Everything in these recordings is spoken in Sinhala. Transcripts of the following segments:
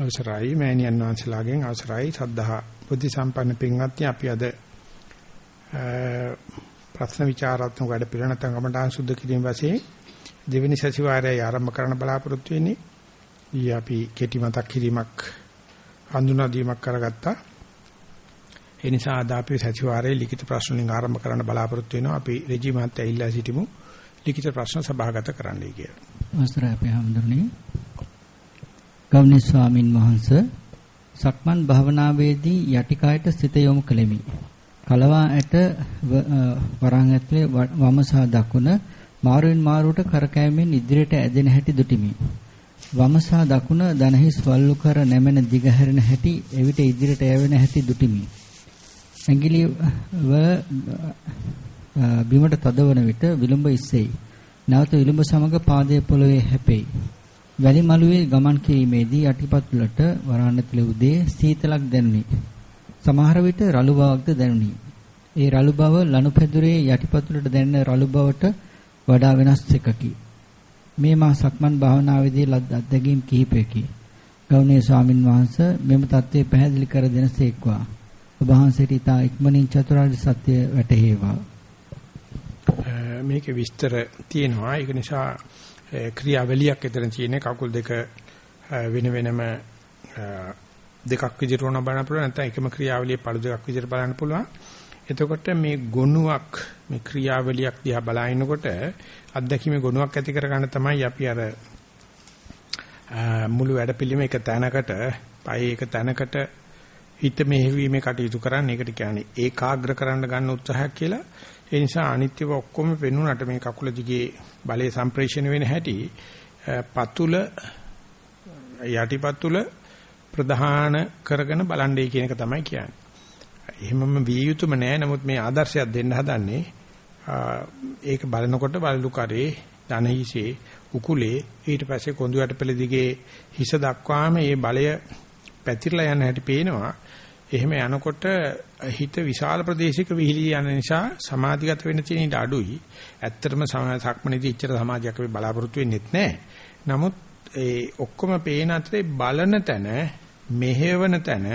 අවසරයි මෑණියන් වහන්සේලාගෙන් අවසරයි සද්ධා බුද්ධ සම්පන්න පින්වත්නි අපි අද ප්‍රශ්න විචාරාත්මක වැඩ පිළිවෙල නැත්නම් කමඨාන් සුද්ධ කිරීම වශයෙන් දෙවෙනි සතිವಾರයේ ආරම්භ කරන්න බලාපොරොත්තු වෙන්නේ. ඊ අපි කෙටි මතක් කිරීමක් හඳුනා දීමක් කරගත්තා. ඒ නිසා අද අපි සතිವಾರයේ ලිඛිත ප්‍රශ්න වලින් ආරම්භ කරන්න බලාපොරොත්තු වෙනවා. අපි රජී මහත්තයා ඉල්ලා සිටිමු ලිඛිත ප්‍රශ්න සභාගත කරන්නයි කියලා. අවස්ථරය අපි හඳුනන්නේ ගෞණීය ස්වාමින් වහන්සේ සක්මන් භාවනාවේදී යටිකයට සිත යොමු කළෙමි. කලවා ඇට වරන් ඇතුලේ වම සහ දකුණ මාරුවෙන් මාරුවට කරකැවීමෙන් ඉදිරියට ඇදෙන හැටි දුටිමි. වම සහ දකුණ දනහිස් වල්ලු කර නැමෙන දිගහැරෙන හැටි එවිට ඉදිරියට යැවෙන හැටි දුටිමි. ඇඟිලි ව බිමට තදවන විට විලුඹ ඉස්සෙයි. නැවත විලුඹ සමග පාදයේ පොළවේ හැපෙයි. වැලි මළුවේ ගමන් කිරීමේදී යටිපතුලට වරාණතුලේ උදේ සීතලක් දැනුනි. සමහර විට රළු බවක්ද දැනුනි. ඒ රළු බව ලනුපැදුරේ යටිපතුලට දැනෙන රළු බවට වඩා වෙනස් එකකි. මේ මා සක්මන් භාවනාවේදී ලද අත්දැකීම් කිහිපයකි. ගෞණීය ස්වාමින් වහන්සේ මෙම தත්ත්වය පැහැදිලි කර දෙනසේක්වා. ඔබ වහන්සේට ඊට ඉක්මනින් චතුරාර්ය සත්‍ය වැටහෙවා. මේකේ විස්තර තියෙනවා. ඒක නිසා ක්‍රියාවලියක් එතන තියෙන්නේ කකුල් දෙක වෙන වෙනම දෙකක් විදිහට උන බලන්න පුළුවන් නැත්නම් එකම ක්‍රියාවලිය පළු දෙකක් විදිහට බලන්න පුළුවන්. එතකොට මේ ගොනුවක් මේ ක්‍රියාවලියක් දිහා බලනකොට අත්දැකීමේ ගොනුවක් ඇති කරගන්න තමයි අපි අර මුළු වැඩපිළිවෙම එක තැනකට, පයි එක තැනකට හිත මෙහෙවීමේ කටයුතු කරන්නේ. ඒකට කියන්නේ ඒකාග්‍ර කරන්න ගන්න උත්සාහයක් කියලා. ඒ නිසා අනිත්‍යව ඔක්කොම පෙන්වුනට මේ කකුල දිගේ බලයේ සම්ප්‍රේෂණ වෙන හැටි පතුල යටිපතුල ප්‍රධාන කරගෙන බලන්නේ කියන එක තමයි කියන්නේ. එහෙමම විය යුතුම නෑ. නමුත් මේ ආදර්ශයක් දෙන්න හදන්නේ ඒක බලනකොට බලලු කරේ ධනහිසේ උකුලේ ඊට පස්සේ කොඳු යටපෙළ දිගේ හිස දක්වාම මේ බලය පැතිරලා යන හැටි පේනවා. එහෙම යනකොට හිත විශාල ප්‍රදේශයක විහිලී යන නිසා සමාධිගත වෙන්න තියෙන ඉඩ අඩුයි. ඇත්තටම සක්මනේදී ඉච්චර සමාධියක් අපි බලාපොරොත්තු වෙන්නෙත් නැහැ. නමුත් ඒ ඔක්කොම පේන අතරේ බලන තැන, මෙහෙවන තැන,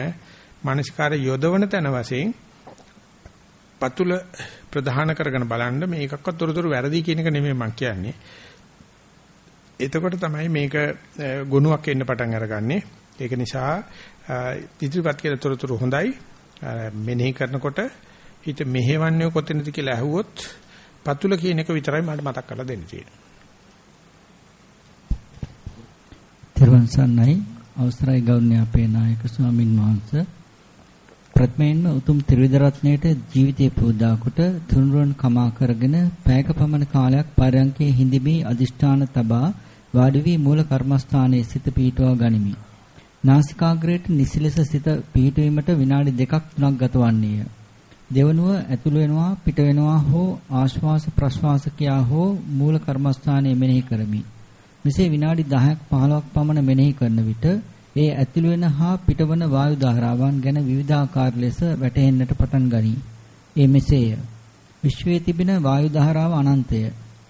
මානසිකාර යොදවන තැන වශයෙන් පතුල ප්‍රධාන කරගෙන බලන්න මේකක්වත් තොරතුරු වැරදි කියන එක නෙමෙයි මම කියන්නේ. එතකොට තමයි මේක ගුණයක් එන්න පටන් අරගන්නේ. ඒක නිසා ඉදිරිපත් කියන තොරතුරු හොඳයි. මෙනෙහි කරනකොට හිත මෙහෙවන්නේ කොතැනද කියලා ඇහුවොත් පතුල කියන එක විතරයි මට මතක් කරලා දෙන්න තියෙන්නේ. තිරුවන් සන්නයි අවසරයි ගෞරවනීය අපේ නායක ස්වාමින් වහන්සේ ප්‍රත්මයෙන්ම උතුම් ත්‍රිවිධ රත්නයේට ජීවිතේ පූජා කොට තුනුරුවන් කමා කරගෙන පැයක පමණ කාලයක් පරයන්කේ හිඳිමි අදිෂ්ඨාන තබා වාඩි වී මූල කර්මස්ථානයේ සිත පීඨවා ගනිමි. නාසිකාග්‍රයට නිසිලෙස සිත පිහිටවීමට විනාඩි දෙකක් තුනක් ගතවන්නේය. දෙවනුව ඇතුළු වෙනවා පිට වෙනවා හෝ ආශ්වාස ප්‍රශ්වාස කියා හෝ මූල කර්මස්ථානයේ මෙනෙහි කරමි. මෙසේ විනාඩි 10ක් 15ක් පමණ මෙනෙහි කරන විට ඒ ඇතුළු වෙන හා පිටවන වායු ධාරාවන් ගැන විවිධාකාර ලෙස වැටහෙන්නට පටන් ගනී. ඒ මෙසේය. විශ්වයේ තිබෙන වායු ධාරාව අනන්තය.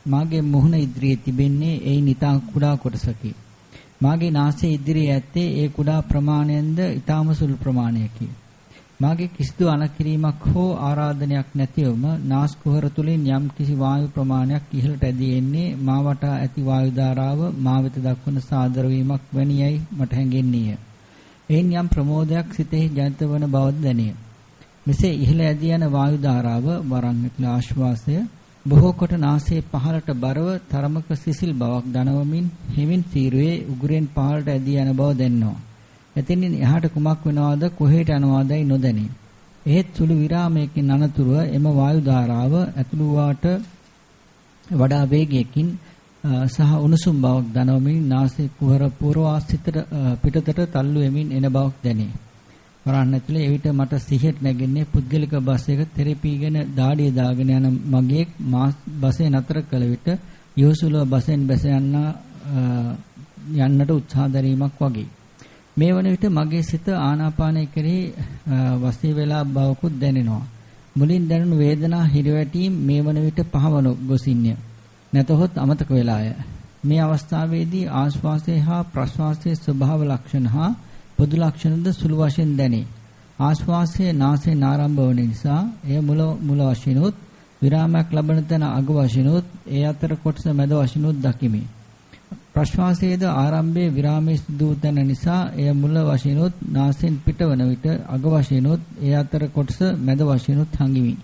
මාගේ මුහුණ ඉදිරියේ තිබෙන්නේ ඒ නිතා කුඩා කොටසකි. මාගේ නාසයේ ඉදිරියේ ඇත්තේ ඒ කුඩා ප්‍රමාණයෙන්ද ඊටාම සුළු ප්‍රමාණයකි. මාගේ කිසිදු අනකිරීමක් හෝ ආරාධනයක් නැතිවම නාස් කුහර තුලින් යම් කිසි වායු ප්‍රමාණයක් ඉහළට ඇදී එන්නේ මා වටා ඇති වායු ධාරාව මා වෙත දක්වන සාදර වීමක් වැනියයි මට හැඟෙන්නේය. එයින් යම් ප්‍රමෝදයක් සිතෙහි ජනිත වන බව දැනේ. මෙසේ ඉහළ ඇදී යන වායු ධාරාව වරන් ආශ්වාසය බොහෝ කොට නාසයේ පහළට බරව තරමක සිසිල් බවක් දනවමින් හිමින් තීරුවේ උගුරෙන් පහළට ඇදී යන බව දැනෙනවා. එතනින් එහාට කුමක් වෙනවද කොහෙට යනවදයි නොදැනේ. එහෙත් සුළු විරාමයකින් අනතුරුව එම වායු ධාරාව ඇතුළු වාට වඩා වේගයකින් සහ උණුසුම් බවක් දනවමින් නාසයේ කුහර පූර්වාස්තිතට පිටතට තල්ලු වෙමින් එන බවක් දැනේ. වරන් ඇතුලේ එවිට මට සිහියට නැගෙන්නේ පුද්ගලික බස් එක තෙරපීගෙන දාඩිය දාගෙන යන මගේ බසේ නතර කළ විට යොසුලව බසෙන් බැස යන්න යන්නට උත්සාහ දැරීමක් වගේ. මේ වන විට මගේ සිත ආනාපානය කෙරෙහි වසී වෙලා බවකුත් දැනෙනවා. මුලින් දැනුණු වේදනා හිරවැටීම් මේ වන විට පහවන ගොසින්ය. නැතහොත් අමතක වෙලාය. මේ අවස්ථාවේදී ආශ්වාසය හා ප්‍රශ්වාසයේ ස්වභාව ලක්ෂණ හා පොදු ලක්ෂණද සුළු වශයෙන් දැනේ. ආශ්වාසයේ නාසයෙන් ආරම්භ වන නිසා එය මුල මුල වශයෙන්ුත් විරාමයක් ලබන තැන අග වශයෙන්ුත් ඒ අතර කොටස මැද වශයෙන්ුත් දකිමි. ප්‍රශ්වාසයේද ආරම්භයේ විරාමයේ සිදු තැන නිසා එය මුල වශයෙන්ුත් නාසයෙන් පිටවන විට අග වශයෙන්ුත් ඒ අතර කොටස මැද වශයෙන්ුත් හංගිමි.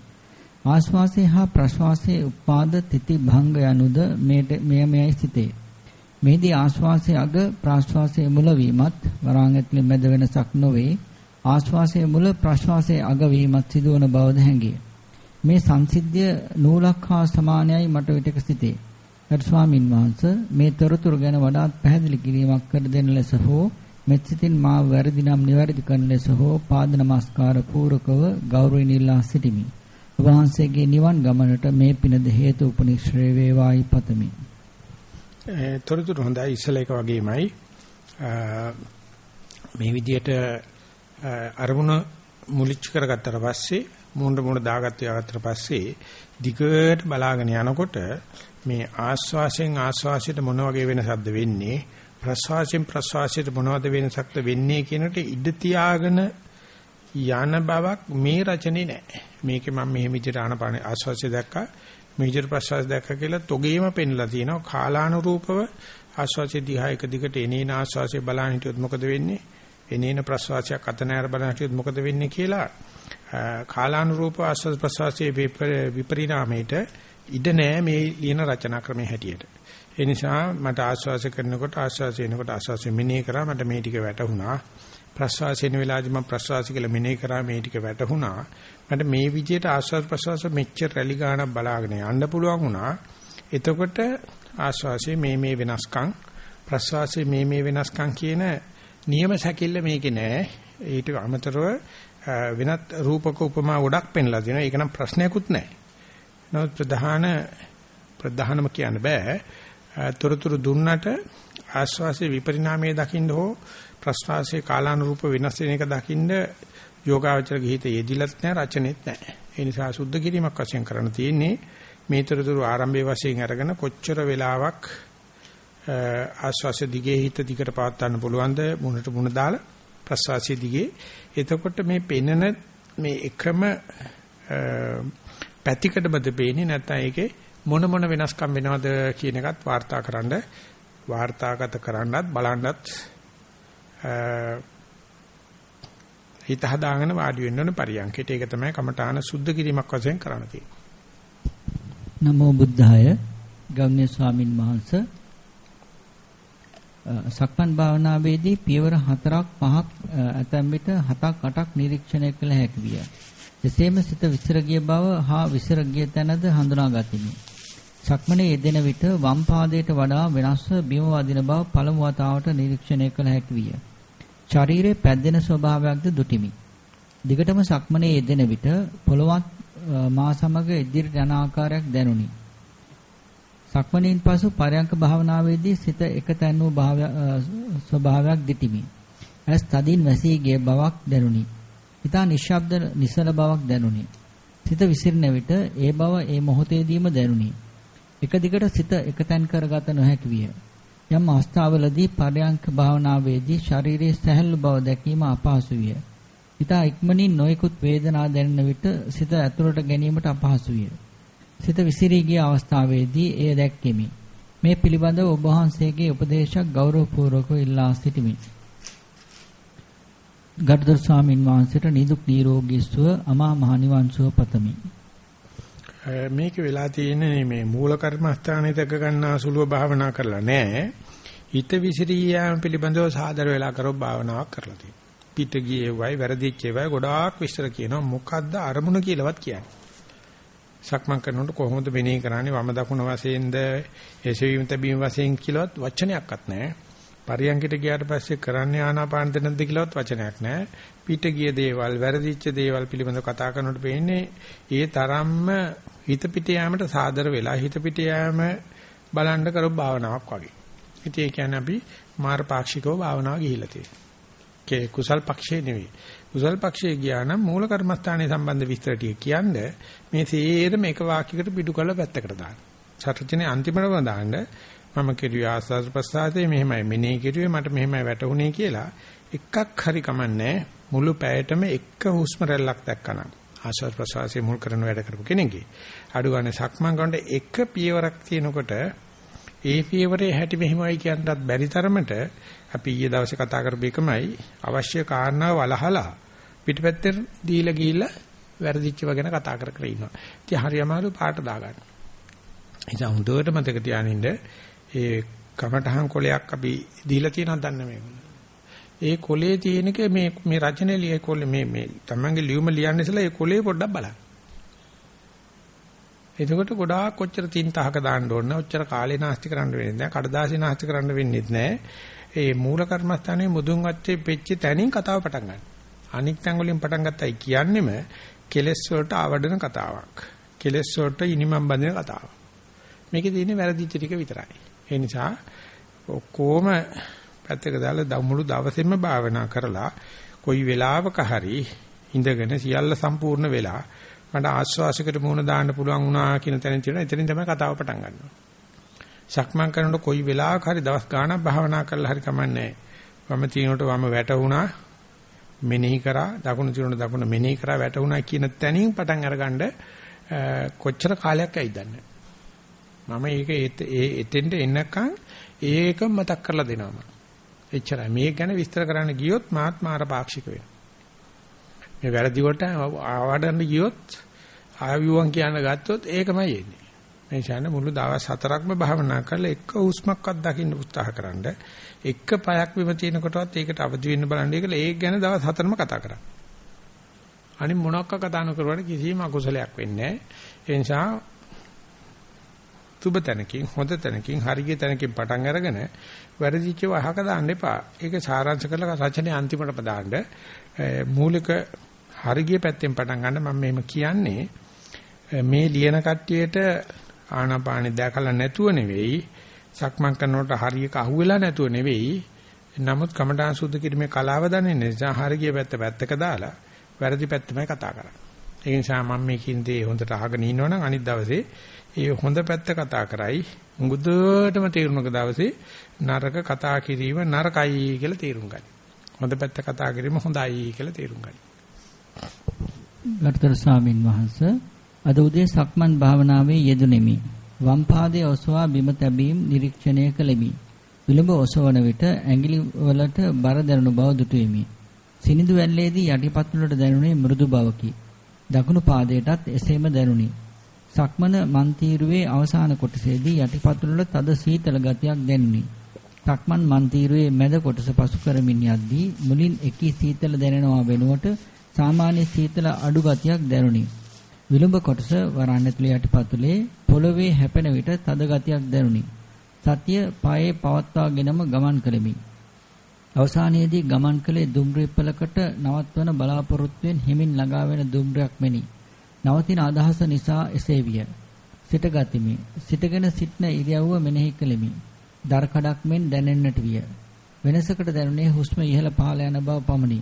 ආශ්වාසය හා ප්‍රශ්වාසයේ උපාද තිති භංග යනුද මෙයමයි සිතේ. මෙහිදී ආශ්වාසයේ අග ප්‍රාශ්වාසයේ මුල වීමත් වරාන් ඇතුලේ මැද වෙනසක් නොවේ. ආශ්වාසයේ මුල ප්‍රශ්වාසයේ අග වීමත් සිදුවන බවද හැඟේ. මේ සංසිද්ධිය නූලක් හා සමානයයි මට විටක සිතේ. ගරු ස්වාමින් වහන්සේ මේ තොරතුරු ගැන වඩාත් පැහැදිලි කිරීමක් කර දෙන ලෙස හෝ මෙත් සිතින් මා වැරදි නම් නිවැරදි කරන ලෙස හෝ පාද නමස්කාර පූරකව ගෞරවයෙන් ඉල්ලා සිටිමි. ඔබ වහන්සේගේ නිවන් ගමනට මේ පිනද හේතු උපනිශ්‍රේ වේවායි පතමි. තොරතුරු හොඳයි ඉස්සල එක වගේමයි මේ විදිහට අරමුණ මුලිච්ච කරගත්තට පස්සේ මූණ මූණ දාගත්ත යගත්තට පස්සේ දිගට බලාගෙන යනකොට මේ ආස්වාසයෙන් ආස්වාසයට මොන වගේ වෙනසක්ද වෙන්නේ ප්‍රස්වාසයෙන් ප්‍රස්වාසයට මොනවද වෙනසක්ද වෙන්නේ කියනට ඉඩ තියාගෙන යන බවක් මේ රචනේ නැහැ. මේකේ මම මෙහෙම විදිහට ආනපාන ආස්වාසය දැක්කා මේ විදිහට ප්‍රස්වාසය දැක්කා කියලා තොගේම පෙන්ලා තියෙනවා කාලානුරූපව ආස්වාසය දිහා එක දිගට එනේන ආස්වාසය බලන්න හිටියොත් මොකද වෙන්නේ? එනේන ප්‍රස්වාසයක් අත නෑර බලන්න හිටියොත් මොකද වෙන්නේ කියලා කාලානුරූප ආස්වාද ප්‍රස්වාසයේ විපරිණාමයට ඉඩ නෑ මේ ලියන රචනා ක්‍රමයේ හැටියට. ඒ නිසා මට ආස්වාස කරනකොට ආස්වාසය එනකොට ආස්වාසය මෙනෙහි කරා මට මේ ටික වැටහුණා. ප්‍රස්වාසයෙන් වෙලාවදී මම ප්‍රස්වාසය කියලා මෙනෙහි කරා මේ ටික වැටහුණා. මට මේ විදිහට ආස්වාද ප්‍රස්වාස මෙච්චර රැලි ගානක් බලාගෙන යන්න පුළුවන් වුණා. එතකොට ආස්වාසයේ මේ මේ වෙනස්කම් ප්‍රස්වාසයේ මේ මේ වෙනස්කම් කියන නියම සැකිල්ල මේකේ නෑ. ඊට අමතරව වෙනත් රූපක උපමා ගොඩක් පෙන්ලා දෙනවා. ඒක නම් ප්‍රශ්නයක්වත් නැහැ. නමුත් ප්‍රධාන ප්‍රධානම කියන්න බෑ. තොරතුරු දුන්නට ආශ්වාසයේ විපරිණාමයේ දකින්න හෝ ප්‍රශ්වාසයේ කාලානුරූප වෙනස් වෙන එක දකින්න යෝගාවචර ගිහිත යෙදිලත් නැහැ රචනෙත් නැහැ. ඒ නිසා සුද්ධ කිරීමක් වශයෙන් කරන්න තියෙන්නේ මේ තොරතුරු ආරම්භයේ වශයෙන් අරගෙන කොච්චර වෙලාවක් ආශ්වාසය දිගේ හිත දිගට පවත් ගන්න පුළුවන්ද මුණට මුණ දාලා ප්‍රශ්වාසය දිගේ එතකොට මේ පෙනෙන මේ එකම පැතිකඩමද පේන්නේ නැත්නම් ඒකේ මොන මොන වෙනස්කම් වෙනවද කියන එකත් වාර්තාකරනද වාර්තාගත කරන්නත් බලන්නත් හිත හදාගෙන වාඩි වෙන්න ඕන පරියන්කේට ඒක තමයි කමඨාන සුද්ධ කිරීමක් වශයෙන් කරන්න තියෙන්නේ. නමෝ බුද්ධාය ගෞණ්‍ය ස්වාමින් වහන්සේ සක්මන් භාවනාවේදී පියවර 4ක් 5ක් ඇතැම් විට 7ක් 8ක් නිරීක්ෂණය කළ හැකි විය. එසේම සිත විසිර ගිය බව හා විසිර ගිය තැනද හඳුනා ගතිමි. සක්මනේ යෙදෙන විට වම් පාදයට වඩා වෙනස්ව බිම වදින බව පළමු වතාවට නිරීක්ෂණය කළ හැකි විය. ශරීරයේ පැද්දෙන ස්වභාවයක්ද දුටිමි. දිගටම සක්මනේ යෙදෙන විට පොළවත් මා සමග ඉදිරියට යන ආකාරයක් දැනුනි. සක්මණේන් පසු පරයන්ක භාවනාවේදී සිත එකතැන් වූ ස්වභාවයක් දිටිමි. ඇස් තදින් වැසී ගිය බවක් දැනුනි. ඊතා නිශ්ශබ්ද නිසල බවක් දැනුනි. සිත විසිරෙන විට ඒ බව ඒ මොහොතේදීම දැනුනි. එක දිගට සිත එකතැන් කරගත නොහැකි විය. යම් අවස්ථාවලදී පරයන්ක භාවනාවේදී ශාරීරික සැහැල්ලු බව දැකීම අපහසු විය. ඊතා ඉක්මනින් නොයෙකුත් වේදනා දැනෙන විට සිත ඇතුළට ගැනීමට අපහසු විය. සිත විසිරී ගිය අවස්ථාවේදී එය දැක්කෙමි. මේ පිළිබඳව ඔබ වහන්සේගේ උපදේශක් ගෞරවපූර්වකව ඉල්ලා සිටිමි. ගරුතර ස්වාමින් වහන්සේට නිදුක් නිරෝගී සුව අමා මහ නිවන් සුව පතමි. මේක වෙලා තියෙන්නේ මේ මූල කර්මස්ථානයේ දක ගන්නා සුළුව භාවනා කරලා නැහැ. හිත විසිරී යාම පිළිබඳව සාදර වෙලා කරව භාවනාවක් කරලා තියෙනවා. පිට ගියේ වයි වැරදිච්ච ඒවයි ගොඩාක් විස්තර කියනවා. මොකද්ද අරමුණ කියලාවත් කියන්නේ. සක්මන් කරනකොට කොහොමද මෙනෙහි කරන්නේ වම දකුණ වශයෙන්ද එසවීම තැබීම වශයෙන් කියලාවත් වචනයක්වත් නැහැ. පරියන්කිට ගියාට පස්සේ කරන්නේ ආනාපාන දෙනද කියලාවත් වචනයක් නැහැ. පිට ගිය දේවල්, වැරදිච්ච දේවල් පිළිබඳව කතා කරනකොට පේන්නේ ඒ තරම්ම හිත පිට යාමට සාදර වෙලා හිත පිට යාම බලන්න කරව භාවනාවක් වගේ. ඉතින් ඒ කියන්නේ අපි මාර පාක්ෂිකව භාවනාව ගිහිලා තියෙනවා. කේ කුසල් පක්ෂේ නෙවෙයි. කුසල් පක්ෂයේ ගියා නම් මූල කර්මස්ථානයේ සම්බන්ධ විස්තර ටික කියන්නේ මේ තේරම එක වාක්‍යයකට පිටු කරලා පැත්තකට දාන්න. සත්‍යචනේ අන්තිමටම දාන්න මම කිරුවේ ආස්වාද ප්‍රසආදේ මෙහෙමයි මෙනේ කිරුවේ මට මෙහෙමයි වැටුනේ කියලා එකක් හරි කමන්නේ මුළු පැයටම එක හුස්ම රැල්ලක් දැක්කනම් ආශ්වාස ප්‍රශ්වාසයේ මුල් කරන වැඩ කරපු කෙනෙක්ගේ අඩු ගන්න සක්මන් කරනකොට එක පියවරක් තියෙනකොට ඒ පියවරේ හැටි මෙහෙමයි කියන්නත් බැරි තරමට අපි ඊයේ දවසේ කතා කරපු එකමයි අවශ්‍ය කාරණා වලහලා පිටපැත්තේ දීලා ගිහිල්ලා වැරදිච්චව ගැන කතා කර කර ඉන්නවා. ඉතින් හරි අමාරු පාට දාගන්න. එනිසා හොඳට මතක තියානින්න ඒ කමටහන් කොලයක් අපි දීලා තියෙනවද දන්නේ මේගොල්ලෝ. ඒ කොලේ තියෙනක මේ මේ රචනයේ ලිය කොලේ මේ මේ තමන්ගේ ලියුම ලියන්න ඉස්සලා ඒ කොලේ පොඩ්ඩක් බලන්න. එතකොට ගොඩාක් කොච්චර තින් තහක දාන්න ඕන ඔච්චර කාලේ නාස්ති කරන්න වෙන්නේ නැහැ. කඩදාසි නාස්ති කරන්න වෙන්නේ නැහැ. ඒ මූල කර්මස්ථානයේ මුදුන් වත්තේ පෙච්ච තැනින් කතාව පටන් ගන්න. අනික් තැන් වලින් පටන් ගත්තයි කියන්නෙම කෙලෙස් වලට ආවඩන කතාවක්. කෙලෙස් වලට ඉනිමම් බඳින කතාවක්. මේකේ තියෙන්නේ වැරදිච්ච ටික විතරයි. ඒ නිසා ඔක්කොම පැත්තක දාලා මුළු දවසෙම භාවනා කරලා කොයි වෙලාවක හරි ඉඳගෙන සියල්ල සම්පූර්ණ වෙලා මට ආශ්වාසයකට මුහුණ දාන්න පුළුවන් වුණා කියන තැනින් තියෙනවා. එතනින් තමයි කතාව පටන් ගන්නවා. සක්මන් කරනකොට කොයි වෙලාවක හරි දවස් ගාණක් භාවනා කරලා හරි කමන්නේ වම තිනකොට වම වැටුණා මෙනෙහි කරා දකුණු තිනකොට දකුණ මෙනෙහි කරා වැටුණා කියන තැනින් පටන් අරගන්න කොච්චර කාලයක් ඇයිදන්නේ මම ඒක ඒ එතෙන්ට එන්නකම් ඒක මතක් කරලා දෙනවා එච්චරයි මේක ගැන විස්තර කරන්න ගියොත් මාත් මාර පාක්ෂික වෙනවා මේ වැරදි වලට ආවඩන්න ගියොත් ආවිවන් කියන ගත්තොත් ඒකමයි එන්නේ මේ ඡාන මුළු දවස් හතරක්ම භාවනා කරලා එක හුස්මක්වත් දකින්න උත්සාහ කරන්න එක පයක් බිම තියෙනකොටවත් ඒකට අවදි වෙන්න බලන්න කියලා ඒක ගැන දවස් හතරම කතා කරා. අනිත් මොනක්ක කතා නොකරුවට කිසිම අකුසලයක් වෙන්නේ නැහැ. ඒ නිසා තුබ තැනකින් හොඳ තැනකින් හරිය තැනකින් පටන් අරගෙන වැරදිච්ච වහක දාන්න එපා. ඒක සාරාංශ කරලා රචනයේ අන්තිමට පදාන්න මූලික හරිය පැත්තෙන් පටන් ගන්න මම මෙහෙම කියන්නේ මේ ලියන කට්ටියට ආනාපානෙ දැකලා නැතුව නෙවෙයි සක්මන් කරනකොට හරියක අහුවෙලා නැතුව නෙවෙයි නමුත් කමඨාන් සුද්ධ කිරීමේ කලාව දන්නේ නිසා හරිය පැත්ත පැත්තක දාලා වැරදි පැත්තමයි කතා කරන්නේ. ඒ නිසා මම මේ කියන දේ හොඳට අහගෙන ඉන්නවනම් අනිත් දවසේ ඒ හොඳ පැත්ත කතා කරයි මුගුදටම තේරුණක දවසේ නරක කතා කිරීම නරකයි කියලා තේරුම් ගන්න. හොඳ පැත්ත කතා කිරීම හොඳයි කියලා තේරුම් ගන්න. ගරුතර ස්වාමින් වහන්සේ අද උදේ සක්මන් භාවනාවේ යෙදුණෙමි. වම් පාදයේ ඔසවා බිම තැබීම නිරීක්ෂණය කළෙමි. විලුඹ ඔසවන විට ඇඟිලි වලට බර දැනුණු බව දුටුවෙමි. සිනිඳු වැල්ලේදී යටිපතුලට දැනුනේ මෘදු බවකි. දකුණු පාදයටත් එසේම දැනුනි. සක්මන මන්තිරුවේ අවසාන කොටසේදී යටිපතුල වල තද සීතල ගතියක් දැනුනි. සක්මන් මන්තිරුවේ මැද කොටස පසු කරමින් යද්දී මුලින් එකී සීතල දැනෙනවා වෙනුවට සාමාන්‍ය සීතල අඩු ගතියක් දැනුනි. විලුඹ කොටස වරණ ඇතුළේ යටිපතුලේ පොළවේ හැපෙන විට තද ගතියක් දැනුනි. සතිය පායේ පවත්වාගෙනම ගමන් කළෙමි. අවසානයේදී ගමන් කළේ දුම්රිප්පලකට නවත්වන බලාපොරොත්තුවෙන් හිමින් ළඟා වෙන දුම්රියක් මෙනි. නවතින අදහස නිසා එසේ විය. සිට ගතිමි. සිටගෙන සිටන ඉරියව්ව මෙනෙහි කළෙමි. දර කඩක් මෙන් දැනෙන්නට විය. වෙනසකට දැනුනේ හුස්ම ඉහළ පහළ යන බව පමණි.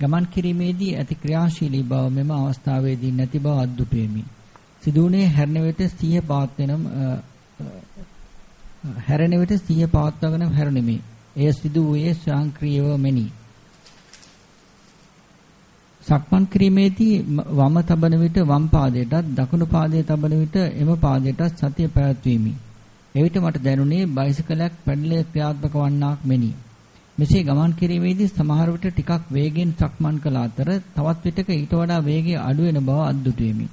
ගමන් කිරීමේදී ඇති ක්‍රියාශීලී බව මෙම අවස්ථාවේදී නැති බව අද්දුටුවෙමි. සිදුවුනේ හැරෙන විට සිහිය පවත්වනම හැරෙන විට සිහිය පවත්වාගෙන හැරුණෙමි. එය සිදු වූයේ ස්වයංක්‍රීයව මෙනි. සක්මන් කිරීමේදී වම තබන විට වම් පාදයටත් දකුණු පාදයේ තබන විට එම පාදයටත් සතිය පැවැත්වීමි. එවිට මට දැනුනේ බයිසිකලයක් පැඩලේ ක්‍රියාත්මක වන්නාක් මෙනි. මෙසේ ගමන් කිරීමේදී සමහර විට ටිකක් වේගෙන් සක්මන් කළ අතර තවත් විටක ඊට වඩා වේගය අඩු වෙන බව අද්දුටුවෙමි.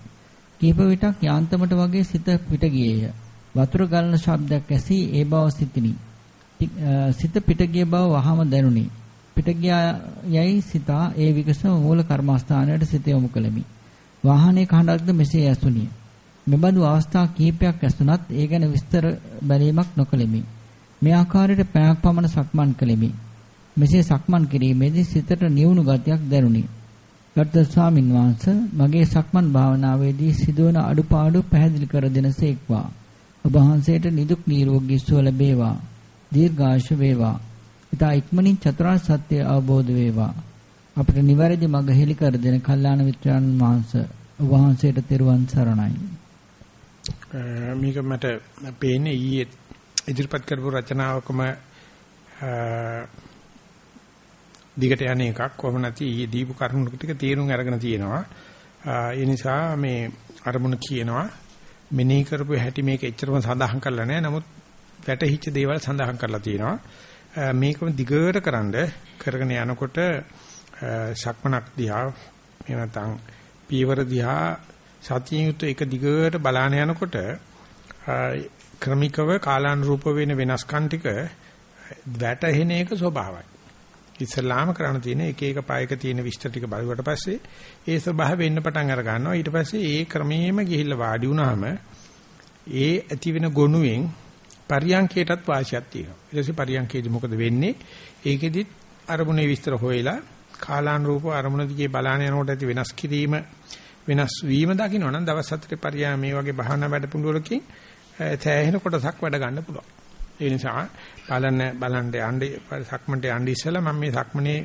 කීප විටක් යාන්තමට වගේ සිත පිට ගියේය. වතුර ගලන ශබ්දයක් ඇසී ඒ බව සිතිනි. සිත පිට ගිය බව වහම දැනුනි. පිට යයි සිතා ඒ විකසම මූල කර්මස්ථානයට සිත යොමු කළෙමි. වාහනේ කහඬක්ද මෙසේ ඇසුණිය. මෙබඳු අවස්ථා කිහිපයක් ඇසුණත් ඒ ගැන විස්තර බැලීමක් නොකළෙමි. මේ ආකාරයට පැයක් පමණ සක්මන් කළෙමි. මෙසේ සක්මන් කිරීමේදී සිතට නිවුණු ගතියක් දැනුනි. ගරුතර ස්වාමින් වහන්සේ මගේ සක්මන් භාවනාවේදී සිදුවන අඩුපාඩු පැහැදිලි කර දෙනසේක්වා. ඔබ වහන්සේට නිදුක් නිරෝගී සුව ලැබේවා. දීර්ඝායුෂ වේවා. ඉතා ඉක්මනින් චතුරාර්ය සත්‍ය අවබෝධ වේවා. අපට නිවැරදි මඟ හෙළි කර දෙන කල්යාණ මිත්‍රයන් වහන්සේ වහන්සේට තෙරුවන් සරණයි. මේක මට පේන්නේ ඊයේ ඉදිරිපත් කරපු රචනාවකම දිගට යන එකක් කොහොම නැති ඊයේ දීපු කරුණු ටික තීරුම් අරගෙන තියෙනවා. ඒ නිසා මේ අරමුණ කියනවා මෙනෙහි කරපු හැටි මේක එච්චරම සඳහන් කරලා නැහැ. නමුත් වැටහිච්ච දේවල් සඳහන් කරලා තියෙනවා. මේකම දිගට කරන්ඩ කරගෙන යනකොට සක්මනක් දිහා එහෙම නැත්නම් පීවර දිහා සතියෙන් යුත් එක දිගට බලාන යනකොට ක්‍රමිකව කාලානුරූප වෙන වෙනස්කම් ටික වැටහෙන එක ස්වභාවයි. ඉස්ලාම කරණ තියෙන එක එක පායක තියෙන විස්තර ටික බලුවට පස්සේ ඒ ස්වභාවය වෙන්න පටන් අර ගන්නවා. ඊට පස්සේ ඒ ක්‍රමයෙන්ම ගිහිල්ලා වාඩි වුණාම ඒ ඇති වෙන ගොනුවෙන් පරියංකයටත් වාසියක් තියෙනවා. ඊට පස්සේ පරියංකයේදී මොකද වෙන්නේ? ඒකෙදිත් අරමුණේ විස්තර හොයලා කාලානුරූප අරමුණ දිගේ බලාන යනකොට ඇති වෙනස් කිරීම වෙනස් වීම දකින්න නම් දවස් හතරේ පරියා මේ වගේ භාවනා වැඩපිළිවෙලකින් තෑහෙන කොටසක් වැඩ ගන්න පුළුවන්. ඒ නිසා බලන්න බලන්න යන්නේ සක්මන්ට යන්නේ ඉස්සෙල්ලා මම මේ සක්මනේ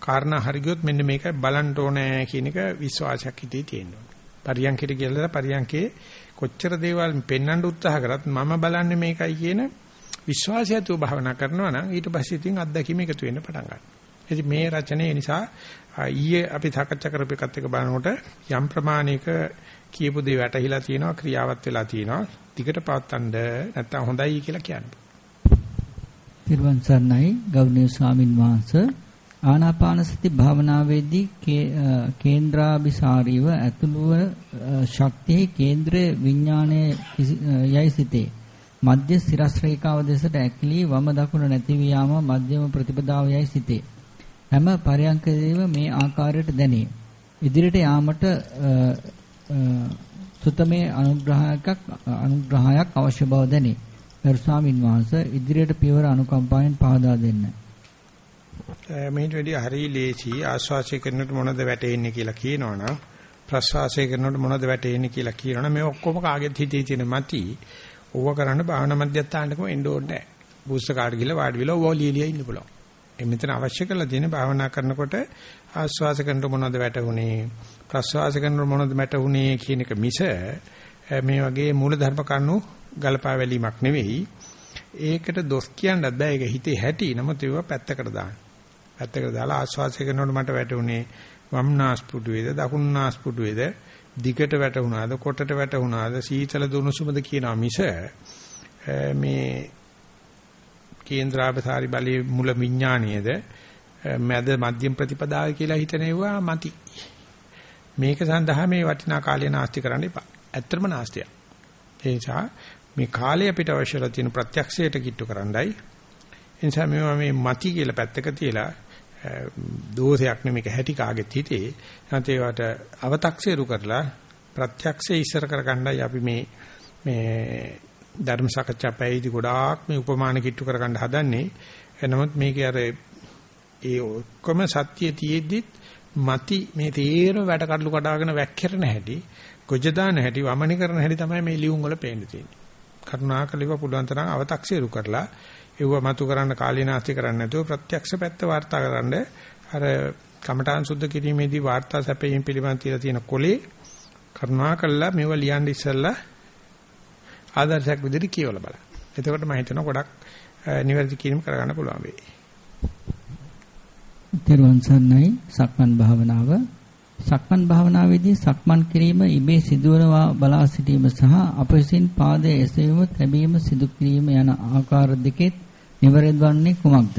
කාරණා හරි ගියොත් මෙන්න මේක බලන්න ඕනේ කියන එක විශ්වාසයක් හිතේ තියෙනවා. පරියන්කෙට කියලා පරියන්කේ කොච්චර දේවල් පෙන්වන්න උත්සාහ කරත් මම බලන්නේ මේකයි කියන විශ්වාසය තුව භාවනා කරනවා නම් ඊට පස්සේ ඉතින් අත්දැකීම එකතු වෙන්න පටන් ගන්නවා. ඉතින් මේ රචනයේ නිසා ඊයේ අපි සාකච්ඡා කරපු එකත් එක බලනකොට යම් ප්‍රමාණයක කියපු දේ වැටහිලා තියෙනවා ක්‍රියාවත් වෙලා තියෙනවා දිගට පවත්තන්න නැත්තම් හොඳයි කියලා කියන්නේ. පිරුවන් සර්ණයි ගෞරවනීය ස්වාමින් වහන්සේ ආනාපාන සති භාවනාවේදී කේන්ද්‍රාபிසාරීව ඇතුළුව ශක්තියේ කේන්ද්‍රයේ විඥානයේ යයි සිටේ. මධ්‍ය සිරස් රේඛාව දෙසට ඇකිලී වම දකුණ නැති වියාම මධ්‍යම ප්‍රතිපදාව යයි සිටේ. හැම පරයන්කදීම මේ ආකාරයට දැනේ. ඉදිරියට යාමට සුතමේ අනුග්‍රහයක් අනුග්‍රහයක් අවශ්‍ය බව දැනේ. ගරු ස්වාමින් වහන්සේ ඉදිරියට පියවර අනුකම්පාවෙන් පහදා දෙන්න. මේට වැඩි හරි ලේසි ආශ්වාසය කරනකොට මොනවද වැටෙන්නේ කියලා කියනවනම් ප්‍රශ්වාසය කරනකොට මොනවද වැටෙන්නේ කියලා කියනවනම් මේ ඔක්කොම කාගෙත් හිතේ තියෙන mati ඕව කරන්න භාවනා මධ්‍යස්ථානකම එන්න ඕනේ නැහැ. බුස්ස කාඩ් ගිහලා වාඩි වෙලා ඕව ලියලියා ඉන්න පුළුවන්. ඒ මෙතන අවශ්‍ය කරලා තියෙන භාවනා කරනකොට ආශ්වාස කරනකොට මොනවද වැටුනේ ප්‍රශ්වාස කරනකොට මොනවද වැටුනේ කියන එක මිස මේ වගේ මූල ධර්ම කණු ගලපා වැලීමක් නෙවෙයි. ඒකට දොස් කියන්නත් බෑ. ඒක හිතේ හැටි. නමුත් ඒව පැත්තකට දාන්න. පැත්තකට දාලා ආශ්වාසය කරනකොට මට වැටුනේ වම් නාස්පුඩු වේද දකුණු නාස්පුඩු වේද දිගට වැටුණාද කොටට වැටුණාද සීතල දුනුසුමද කියනවා මිස මේ කේන්ද්‍රාපසාරි බලයේ මුල විඥානියද මැද මධ්‍යම ප්‍රතිපදාව කියලා හිතනෙවුවා mati මේක සඳහා මේ වටිනා කාලය නාස්ති කරන්න එපා. ඇත්තම නාස්තිය ඒ නිසා මේ කාලය අපිට අවශ්‍යලා තියෙන ප්‍රත්‍යක්ෂයට කිට්ටු කරන්නයි. ඒ නිසා මේවා මේ mati කියලා පැත්තක තියලා දෝෂයක් නෙමෙයික හැටි කාගෙත් හිතේ නැත්නම් ඒවට අව탁සේරු කරලා ප්‍රත්‍යක්ෂය ඉස්සර කරගන්නයි අපි මේ මේ ධර්ම සාකච්ඡා පැයදී ගොඩාක් මේ උපමාන කිට්ටු කරගන්න හදන්නේ. නමුත් මේකේ අර ඒ ඔක්කොම සත්‍ය තියෙද්දිත් mati මේ තේරම වැඩ කඩලු කඩාගෙන වැක්කිරෙන හැටි, ගොජ දාන හැටි, වමනි කරන හැටි තමයි මේ ලියුම් වල පේන්න තියෙන්නේ. කරුණාකරලිව පුළුවන් තරම් අව탁සිරු කරලා ඒව මතු කරන්න කාලීනාස්ති කරන්න නැතුව ප්‍රත්‍යක්ෂ පැත්ත වාර්තා කරන්න අර කමඨාන් සුද්ධ කිරීමේදී වාර්තා සැපයීම් පිළිබඳ තියලා තියෙන කොලේ කරුණාකරලා මේව ලියන්න ඉස්සෙල්ලා ආදර්ශයක් විදිහට කියවලා බලන්න. එතකොට මම හිතනවා ගොඩක් නිවැරදි කිරීම කරගන්න පුළුවන් වෙයි. තෙරුවන් සරණයි සක්මන් භාවනාව සක්මන් භාවනාවේදී සක්මන් කිරීම ඉබේ සිදුවනවා බලා සිටීම සහ අප විසින් පාදයේ එසවීම තැබීම සිදු කිරීම යන ආකාර දෙකෙත් නිවැරදි වන්නේ කුමක්ද?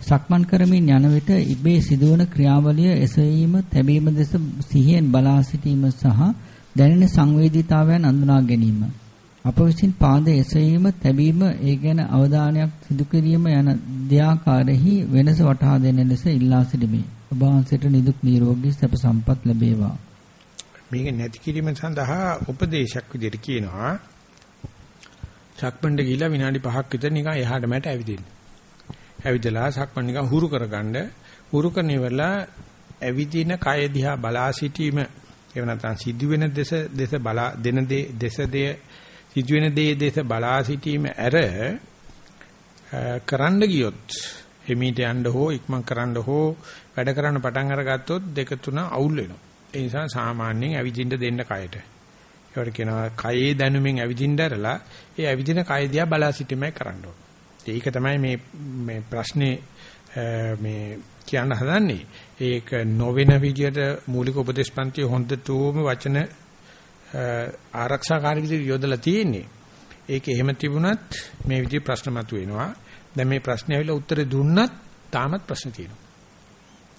සක්මන් කරමින් යන විට ඉබේ සිදුවන ක්‍රියාවලිය එසවීම තැබීම දෙස සිහියෙන් බලා සිටීම සහ දැනෙන සංවේදීතාවයන් අඳුනා ගැනීම අප විසින් පාද එසවීම තැබීම ඒ ගැන අවධානයක් සිදු කිරීම යන දෙආකාරෙහි වෙනස වටහා දෙන ලෙස ඉල්ලා සිටිමි. ඔබ වහන්සේට නිදුක් නිරෝගී සැප සම්පත් ලැබේවා. මේක නැති කිරීම සඳහා උපදේශයක් විදිහට කියනවා. සක්මණේ ගිහිලා විනාඩි 5ක් විතර නිකන් එහාට මට ඇවිදින්න. ඇවිදලා සක්මණ නිකන් හුරු කරගන්න. හුරු කරන ඉවරලා ඇවිදින කය දිහා බලා සිටීම එහෙම නැත්නම් සිදුවෙන දෙස දෙස බලා දෙන දේ දෙස දේ සිදුවෙන දේ දෙස බලා සිටීම ඇර කරන්න ගියොත් එමීට යන්න හෝ ඉක්මන් කරන්න හෝ වැඩ කරන්න පටන් අරගත්තොත් දෙක තුන අවුල් වෙනවා. ඒ නිසා සාමාන්‍යයෙන් ඇවිදින්න දෙන්න කයට. ඒවට කියනවා කයේ දැනුමින් ඇවිදින්න ඇරලා ඒ ඇවිදින කය දිහා බලා සිටීමයි කරන්න ඕනේ. ඒක තමයි මේ මේ ප්‍රශ්නේ මේ කියන්න හදන්නේ. ඒක නොවන විදියට මූලික උපදේශපන්ති හොඳටම වචන ආරක්ෂාකාරී විදියට යොදලා තියෙන්නේ. ඒක එහෙම තිබුණත් මේ විදිහ ප්‍රශ්න මතුවෙනවා. දැන් මේ ප්‍රශ්නේ ඇවිල්ලා උත්තර දුන්නත් තාමත් ප්‍රශ්න තියෙනවා.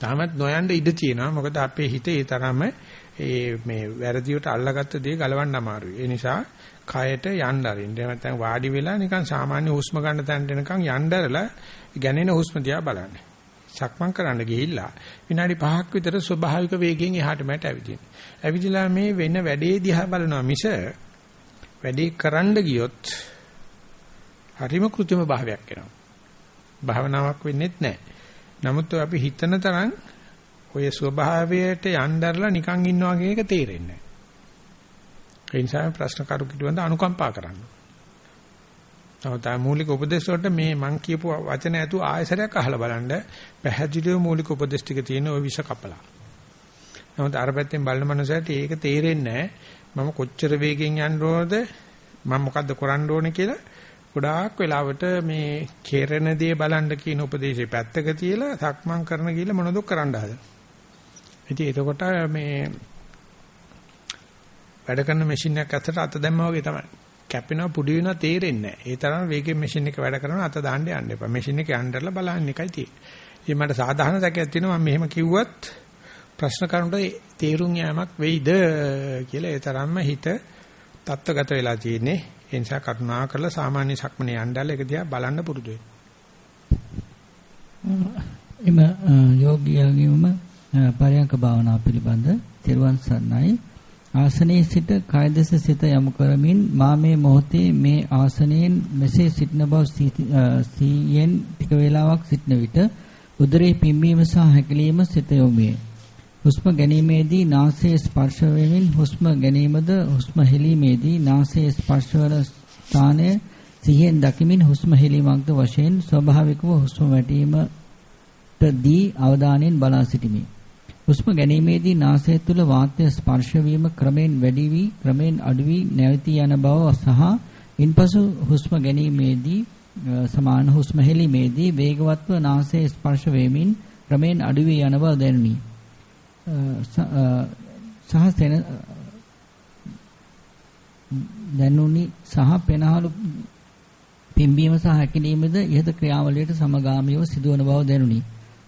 තාමත් නොයන්න ඉඩ තියෙනවා. මොකද අපේ හිතේ ඒ තරම ඒ මේ වැරදියට අල්ලාගත්ත දේ ගලවන්න අමාරුයි. ඒ නිසා කයට යන්න අරින්න. එහෙම නැත්නම් වාඩි වෙලා නිකන් සාමාන්‍ය හුස්ම ගන්න තැනට එනකන් යnderලා ගැනෙන හුස්ම දිහා බලන්න. සක්මන් කරන්න ගිහිල්ලා විනාඩි 5ක් විතර ස්වභාවික වේගයෙන් එහාට මෙහාට ඇවිදින්න. ඇවිදලා මේ වෙන වැඩේ දිහා බලනවා මිස වැඩේ කරන්න ගියොත් හරිම કૃත්‍රිම භාවයක් එනවා. භාවනාවක් වෙන්නේත් නැහැ. නමුත් අපි හිතන තරම් ඔය ස්වභාවයට යnderලා නිකන් ඉන්නවා කියන එක තේරෙන්නේ නැහැ. ඒ නිසා ප්‍රශ්න කරු කිටුවඳ අනුකම්පා කරන්න. තවත මූලික උපදේශ වලට මේ මං කියපු වචන ඇතු ආයසරයක් අහලා බලන්න පැහැදිලිව මූලික උපදේශ ටික තියෙන ওই විෂ කපලා. නමුත් අර පැත්තෙන් බලන මනසට ඒක තේරෙන්නේ මම කොච්චර වේගෙන් යන්න ඕනද මම මොකද්ද කරන්න ඕනේ කියලා ගොඩාක් වෙලාවට මේ කෙරෙන දේ බලන්න කියන උපදේශේ පැත්තක තියලා සක්මන් කරන ගිහලා මොනවද කරන්න හදලා. ඉතින් එතකොට මේ වැඩ කරන මැෂින් එකක් අතට අත දැම්මා වගේ තමයි. කැපෙනවා පුඩි වෙනවා තේරෙන්නේ නැහැ. ඒ තරම් වේගෙන් මැෂින් එක වැඩ කරනවා අත දාන්න යන්න එපා. මැෂින් එකේ යන්නදලා බලන්න එකයි තියෙන්නේ. ඉතින් මට සාධාරණ සැකයක් තියෙනවා මම මෙහෙම කිව්වත් ප්‍රශ්න කරුණට තේරුම් යෑමක් වෙයිද කියලා ඒ තරම්ම හිත තත්ත්වගත වෙලා තියෙන්නේ. ඒ නිසා කරුණා කරලා සාමාන්‍ය සක්මනේ යන්නදලා ඒක දිහා බලන්න පුරුදු එම යෝගියාගේම පරයන්ක භාවනා පිළිබඳ තෙරුවන් සරණයි ආසනයේ සිට කය දෙස සිත යොමු කරමින් මා මේ මොහොතේ මේ ආසනයෙන් මෙසේ සිටන බව සීයෙන් ටික වේලාවක් සිටන විට උදරේ පිම්බීම සහ හැකිලීම සිත යොමුවේ. හුස්ම ගැනීමේදී නාසයේ ස්පර්ශ වෙමින් හුස්ම ගැනීමද හුස්ම හෙලීමේදී නාසයේ ස්පර්ශ වන ස්ථානය සිහියෙන් දකිමින් හුස්ම හෙලීමක්ද වශයෙන් ස්වභාවිකව හුස්ම වැටීමටදී අවධානයෙන් බලා සිටිමි. හුස්ම ගැනීමේදී නාසය තුල වාතය ස්පර්ශ වීම ක්‍රමෙන් වැඩි වී ක්‍රමෙන් අඩු වී නැවතී යන බව සහ ඉන්පසු හුස්ම ගැනීමේදී සමාන හුස්ම හෙලීමේදී වේගවත්ව නාසය ස්පර්ශ වීමෙන් ක්‍රමෙන් අඩු වී යන බව දැනුනි. සහ සෙන දැනුනි සහ පෙනහළු පිම්බීම සහ හැකිලීමද ඉහත ක්‍රියාවලියට සමගාමීව සිදුවන බව දැනුනි.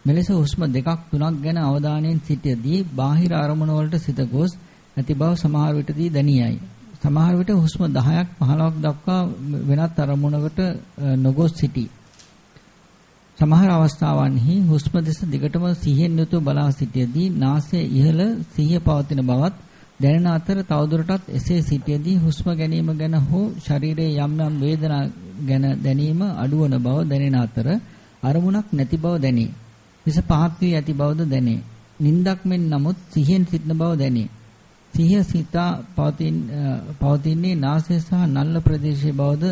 මෙලෙස හුස්ම දෙකක් තුනක් ගැන අවධානයෙන් සිටියදී බාහිර අරමුණ වලට සිත ගොස් ඇති බව සමහර විටදී දැනියයි. සමහර විට හුස්ම 10ක් 15ක් දක්වා වෙනත් අරමුණකට නොගොස් සිටී. සමහර අවස්ථාවන්හි හුස්ම දෙස දිගටම සිහියෙන් යුතුව බලා සිටියදී නාසය ඉහළ සිහිය පවතින බවත් දැනෙන අතර තවදුරටත් එසේ සිටියදී හුස්ම ගැනීම ගැන හෝ ශරීරයේ යම් යම් වේදනා ගැන දැනීම අඩුවන බව දැනෙන අතර අරමුණක් නැති බව දැනේ. විස පහත් වී ඇති බවද දැනේ. නින්දක් මෙන් නමුත් සිහියෙන් සිටින බව දැනේ. සිහිය සිතා පවතින පවතින්නේ නාසය සහ නල්ල ප්‍රදේශයේ බවද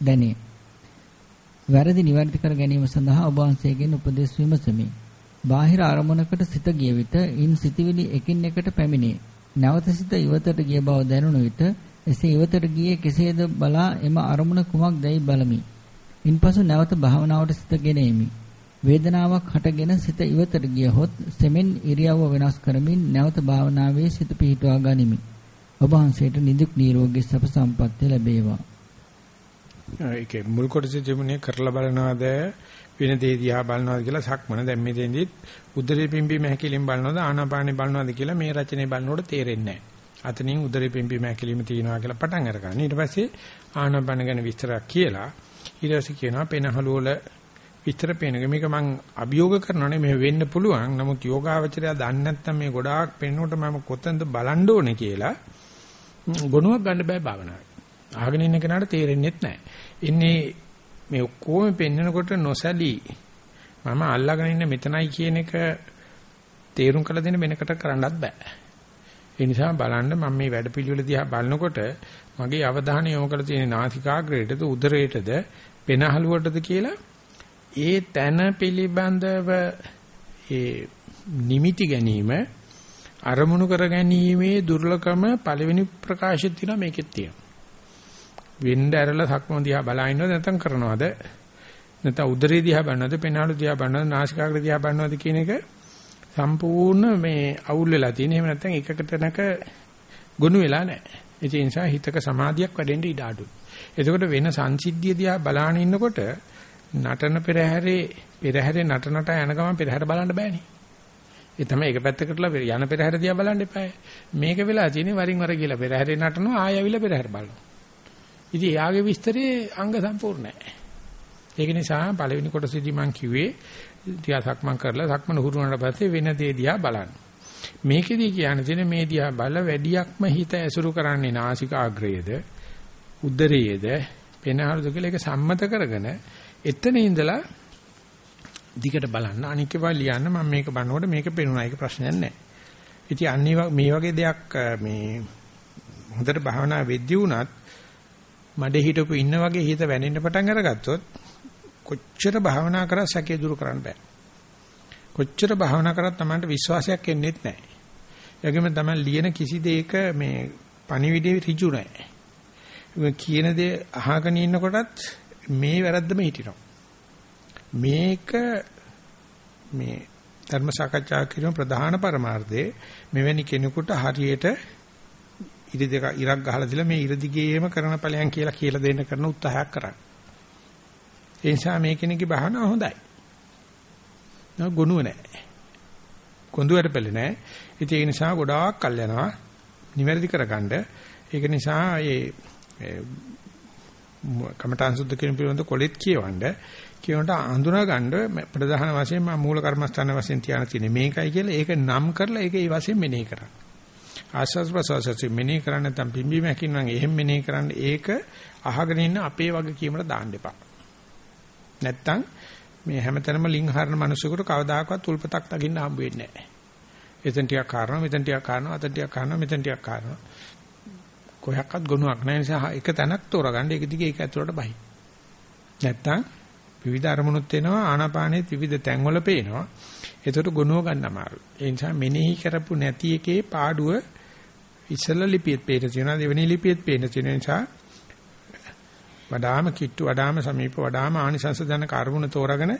දැනේ. වැරදි නිවැරදි කර ගැනීම සඳහා ඔබ වහන්සේගෙන් උපදෙස් විමසමි. බාහිර අරමුණකට සිත ගිය විට ඉන් සිටිවිලි එකින් එකට පැමිණේ. නැවත සිත ඉවතට ගිය බව දැනුන විට එසේ ඉවතට ගියේ කෙසේද බලා එම අරමුණ කුමක්දයි බලමි. ඉන්පසු නැවත භාවනාවට සිත ගෙනෙමි. වේදනාවක් හටගෙන සිත ඉවතට ගියහොත් සෙමෙන් ඉරියව්ව වෙනස් කරමින් නැවත භාවනාවේ සිත පිහිටුවා ගනිමි. ඔබ වහන්සේට නිදුක් නිරෝගී සප සම්පන්නිය ලැබේවා. ඒකේ මුල් කොටසේ තිබුණේ කරලා බලනවාද වෙන දේ දිහා බලනවාද කියලා සක්මන දැන් මේ දෙන්දිත් උදරේ පිම්බීම හැකිලින් බලනවාද ආනාපානෙ බලනවාද කියලා මේ රචනයේ බලනකොට තේරෙන්නේ නැහැ. අතනින් උදරේ පිම්බීම හැකිලිම තියෙනවා කියලා පටන් අරගන්න. ඊට පස්සේ ආනාපාන ගැන විස්තරයක් කියලා ඊට පස්සේ කියනවා පෙනහළු වල විතර පේනක මේක මම අභියෝග කරනවානේ මේ වෙන්න පුළුවන්. නමුත් යෝගාවචරය දන්නේ නැත්නම් මේ ගොඩාක් පෙන්නකොට මම කොතනද බලන්න ඕනේ කියලා ගුණයක් ගන්න බෑ භාවනාවේ. අහගෙන ඉන්න කෙනාට තේරෙන්නේත් නැහැ. ඉන්නේ මේ ඔක්කොම පෙන්නකොට නොසැලී මම අල්ලාගෙන ඉන්න මෙතනයි කියන එක තේරුම් කළ දෙන්න වෙනකට කරන්නත් බෑ. ඒ නිසා බලන්න මම මේ වැඩපිළිවෙල දිහා බලනකොට මගේ අවධානය යොමු කරලා තියෙන නාසිකාග්‍රේටද උදරයටද පෙනහළුවටද කියලා ඒ තන පිළිබඳව ඒ නිමිති ගැනීම අරමුණු කර ගැනීමේ දුර්ලභම පළවෙනි ප්‍රකාශය තියෙනවා මේකෙත් තියෙනවා. වෙන්න ඇරලා සක්ම දිහා බලා ඉන්නවද නැත්නම් කරනවද? නැත්නම් උදරේ දිහා බලනවද, පෙනාලු දිහා බලනවද, නාසිකාග්‍ර දිහා බලනවද කියන එක සම්පූර්ණ මේ අවුල් වෙලා තියෙන. එහෙම නැත්නම් එකකට නැක ගොනු වෙලා නැහැ. ඒ නිසා හිතක සමාධියක් වැඩෙන්න ඉඩ අඩුයි. එතකොට වෙන සංසිද්ධිය දිහා බලාගෙන ඉන්නකොට නටන පෙරහැරේ පෙරහැරේ නට නට යන ගමන් පෙරහැර බලන්න බෑනේ. ඒ තමයි එක පැත්තකටලා යන පෙරහැර දිහා බලන්න එපායි. මේක වෙලා තියෙන්නේ වරින් වර කියලා පෙරහැරේ නටනවා ආය ඇවිල්ලා පෙරහැර බලනවා. ඉතින් එයාගේ විස්තරේ අංග සම්පූර්ණ නැහැ. ඒක නිසා පළවෙනි කොටසේදී මම කිව්වේ ටිකක් සක්මන් කරලා සක්මන හුරු වුණාට පස්සේ වෙන දේ දිහා බලන්න. මේකෙදී කියන්නේ තියෙන මේ දිහා බල වැඩියක්ම හිත ඇසුරු කරන්නේ නාසිකාග්‍රයේද උදරයේද පෙනහරුද කියලා ඒක සම්මත කරගෙන එතන ඉඳලා දිගට බලන්න අනික ඒවා ලියන්න මම මේක බලනකොට මේක පේනුණා ඒක ප්‍රශ්නයක් නැහැ. ඉතින් අන්නේ මේ වගේ දෙයක් මේ හොඳට භාවනා වෙද්දී වුණත් මඩේ හිටපු ඉන්න වගේ හිත වැනෙන්න පටන් අරගත්තොත් කොච්චර භාවනා කරා සැකේ දුරු කරන්න බෑ. කොච්චර භාවනා කරත් Tamanට විශ්වාසයක් එන්නේත් නැහැ. ඒගොම තමයි ලියන කිසි දෙයක මේ පණිවිඩේ ඍජු නැහැ. කියන දේ අහගෙන ඉන්නකොටත් මේ වැරද්දම හිටිනවා. මේක මේ ධර්ම සාකච්ඡා කිරීම ප්‍රධාන පරමාර්ථය මෙවැනි කෙනෙකුට හරියට ඉරි දෙක ඉරක් ගහලා දීලා මේ ඉර දිගේම කරන ඵලයන් කියලා කියලා දෙන්න කරන උත්සාහයක් කරන්න. ඒ නිසා මේ කෙනෙක්ගේ භාවනාව හොඳයි. නෝ ගුණුව නැහැ. කොඳුයට පෙළ නැහැ. ඉතින් ඒ නිසා ගොඩාක් කල් යනවා නිවැරදි කරගන්න. ඒක නිසා මේ කමඨාන් සුද්ධ කියන පිළිබඳ කොලෙත් කියවන්න කියනට අඳුනා ගන්න ප්‍රධාන වශයෙන් මම මූල කර්මස්ථාන වශයෙන් තියාන තියෙන්නේ මේකයි කියලා ඒක නම් කරලා ඒක ඒ වශයෙන් මෙනෙහි කරන්න. ආස්වාස් ප්‍රසවාසයෙන් මෙනෙහි කරන්න නැත්නම් පිම්බීම හැකින් නම් එහෙම මෙනෙහි කරන්න ඒක අහගෙන ඉන්න අපේ වගේ කීමකට දාන්න එපා. නැත්තම් මේ හැමතැනම ලිං හරන මිනිසෙකුට කවදාකවත් උල්පතක් දකින්න හම්බ වෙන්නේ නැහැ. එතන ටිකක් කාරණා මෙතන ටිකක් කාරණා අතන ටිකක් කාරණා මෙතන ටිකක් කාරණා. කොහොක්වත් ගුණයක් නැහැ නිසා එක තැනක් තෝරගන්න ඒක දිගේ ඒක ඇතුළට බහි. නැත්තම් විවිධ අරමුණුත් එනවා ආනාපානෙත් විවිධ තැන්වල පේනවා. ඒතකොට ගුණව ගන්න අමාරුයි. ඒ නිසා මෙනෙහි කරපු නැති එකේ පාඩුව ඉස්සෙල්ලා ලිපියෙත් පේන තියෙනවා දෙවෙනි ලිපියෙත් පේන තියෙන නිසා වඩාම කිට්ටු වඩාම සමීප වඩාම ආනිසංස දන කර්මුණ තෝරාගෙන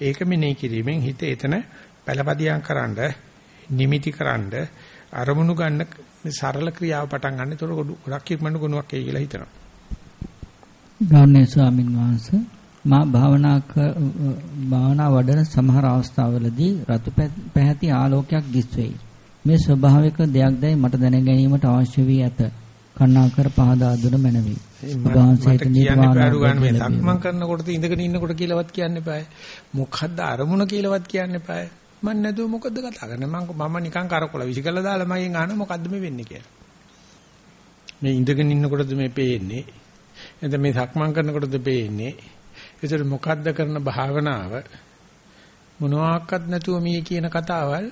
ඒක මෙනෙහි කිරීමෙන් හිත එතන පළපදියම් කරන්ඩ නිමිති කරන්ඩ අරමුණු ගන්න සරල ක්‍රියාව පටන් ගන්න. ඒතකොට ගොඩක් ඉක්මනට ගුණයක් එයි කියලා හිතනවා. ගෞරවනීය ස්වාමින් වහන්සේ මා භාවනා භාවනා වඩන සමහර අවස්ථාවලදී රතු පැහැති ආලෝකයක් දිස්වෙයි. මේ ස්වභාවික දෙයක්දයි මට දැන ගැනීමට අවශ්‍ය වී ඇත. කන්නාකර පහදා දුන මැනවි. වහන්සේට නිර්වාණ මේ සක්මන් කරනකොට ඉඳගෙන ඉන්නකොට කියලාවත් කියන්න එපායි. මොකද්ද අරමුණ කියලාවත් කියන්න එපායි. මම නැතුව මොකද්ද කතා කරන්නේ? මම මම නිකන් කරකොල විසිකලා දාලා මගෙන් අහන මොකද්ද මේ වෙන්නේ කියලා. මේ ඉඳගෙන ඉන්නකොටද මේ පේන්නේ? එතන මේ සක්මන් කරනකොටද පේන්නේ? ඒතර මොකද්ද කරන භාවනාව? මොනවාක්වත් නැතුව මේ කියන කතාවල්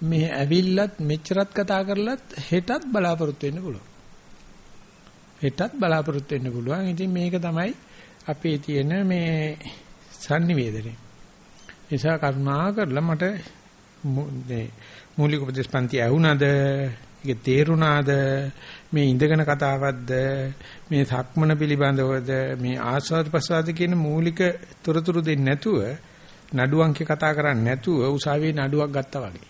මේ ඇවිල්ලත් මෙච්චරත් කතා කරලත් හෙටත් බලාපොරොත්තු වෙන්න පුළුවන්. හෙටත් බලාපොරොත්තු වෙන්න පුළුවන්. ඉතින් මේක තමයි අපේ තියෙන මේ sannivedane. නිසා කරුණා කරලා මට මේ මූලික උපදේශ පන්ති ඇහුණාද? ඒක තේරුණාද? මේ ඉඳගෙන කතාවක්ද? මේ සක්මන පිළිබඳවද? මේ ආස්වාද ප්‍රසවාද කියන මූලික තොරතුරු දෙන්නේ නැතුව නඩුවන්කේ කතා කරන්නේ නැතුව උසාවියේ නඩුවක් ගත්තා වගේ.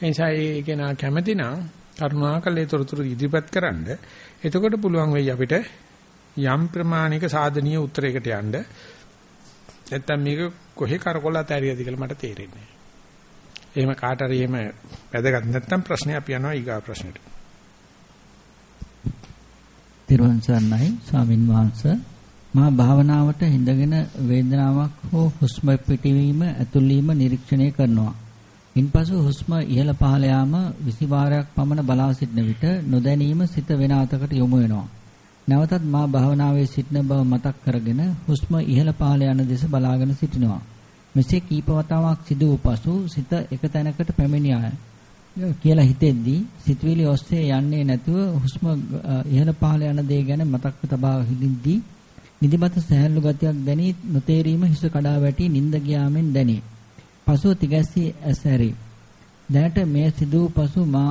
එනිසා ඒක නා කැමති නම් කරුණාකරලා ඒ තොරතුරු ඉදිරිපත් කරන්න. එතකොට පුළුවන් වෙයි අපිට යම් ප්‍රමාණික සාධනීය උත්තරයකට යන්න. නැත්තම් මේක කොහේ කරකොල්ලා තැරියද කියලා මට තේරෙන්නේ නැහැ. එහෙම කාට හරි එහෙම වැදගත් නැත්තම් ප්‍රශ්නේ අපි යනවා ඊගා ප්‍රශ්නෙට. තිරුවන් සරණයි ස්වාමින් වහන්සේ මා භාවනාවට හිඳගෙන වේදනාවක් හෝ හුස්ම පිටවීම ඇතුළීම නිරීක්ෂණය කරනවා. ඉන්පසු හුස්ම ඉහළ පහළ යාම 20 වාරයක් පමණ බලා සිටන විට නොදැනීම සිත වෙන අතකට යොමු වෙනවා. නැවතත් මා භාවනාවේ සිටින බව මතක් කරගෙන හුස්ම ඉහළ පහළ යන දෙස බලාගෙන සිටිනවා. මෙසේ කීප වතාවක් සිදු වූ පසු සිත එක තැනකට පැමිණියා කියලා හිතෙද්දී සිතවිලි ඔස්සේ යන්නේ නැතුව හුස්ම ඉහළ පහළ යන දේ ගැන මතක තබා හිඳිද්දී නිදිමත සහැල්ලු ගතියක් දැනී නොතේරීම හිස කඩා වැටි නිින්ද ගියාමෙන් දැනේ. පසුව තිගැස්සී ඇසැරි. දැනට මේ සිදු පසු මා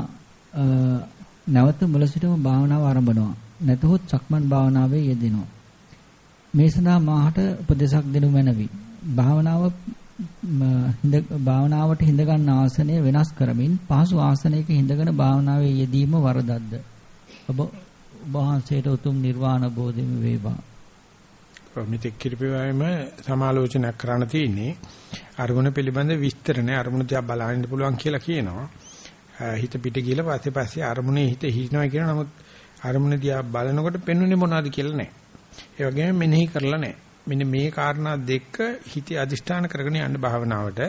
නැවත මුල සිටම භාවනාව ආරම්භනවා. නැතහොත් සක්මන් භාවනාවේ යෙදෙනවා. මේ සඳහා මාහට උපදේශක් දෙනු මැනවි. භාවනාව හිඳ භාවනාවට හිඳ ගන්න ආසනය වෙනස් කරමින් පහසු ආසනයක හිඳගෙන භාවනාවේ යෙදීම වරදක්ද? ඔබ වහන්සේට උතුම් නිර්වාණ බෝධිම වේවා. මෙතෙක් කිරිපෙවයිම සමාලෝචනයක් කරන්න තියෙන්නේ අරමුණ පිළිබඳ විස්තර නැහැ අරමුණ තියා බලන්න පුළුවන් කියලා කියනවා. හිත පිට ගිහලා පස්සේ පස්සේ අරමුණේ හිත හිිනවා කියන නමුත් අරමුණ දිහා බලනකොට පෙන්වන්නේ මොනවද කියලා නැහැ. ඒ වගේම මෙනෙහි කරලා නැහැ. මෙන්න මේ කාරණා දෙක හිතේ අදිෂ්ඨාන කරගෙන යන්න භාවනාවට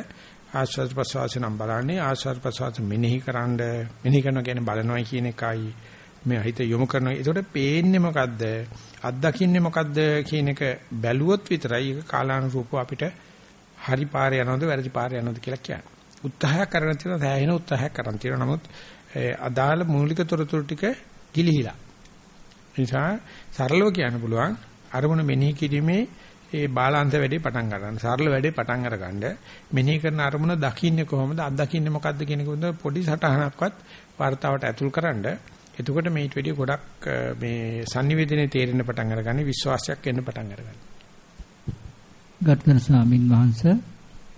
ආස්වාද ප්‍රසවාස නම් බලන්නේ ආස්වාද ප්‍රසවාස මෙනෙහි කරන්න මෙනෙහි කරනවා කියන්නේ බලනවා කියන එකයි මේ හිත යොමු කරනවා. ඒකට පේන්නේ මොකද්ද? අත්දකින්නේ මොකද්ද කියන එක බැලුවොත් විතරයි ඒක කාලානුරූපව අපිට හරි පාරේ යනවද වැරදි පාරේ යනවද කියලා කියන්නේ. උත්සාහයක් කරන තියෙනවා සෑහෙන උත්සාහයක් කරන් තියෙනවා. නමුත් අදාළ මූලික තොරතුරු ටික ගිලිහිලා. නිසා සරලව කියන්න පුළුවන් අරමුණ මෙනෙහි කිරීමේ ඒ බාලාංශ වැඩේ පටන් ගන්න. සරල වැඩේ පටන් අරගන්න. මෙනෙහි කරන අරමුණ දකින්නේ කොහොමද? අත් දකින්නේ මොකද්ද කියන එක පොඩි සටහනක්වත් වார்த்தාවට ඇතුල්කරනද එතකොට මේට වැඩිය ගොඩක් මේ sannivedanaye තේරෙන පටන් අරගන්නේ විශ්වාසයක් එන්න පටන් අරගන්න. ගත්කන ස්වාමින් වහන්සේ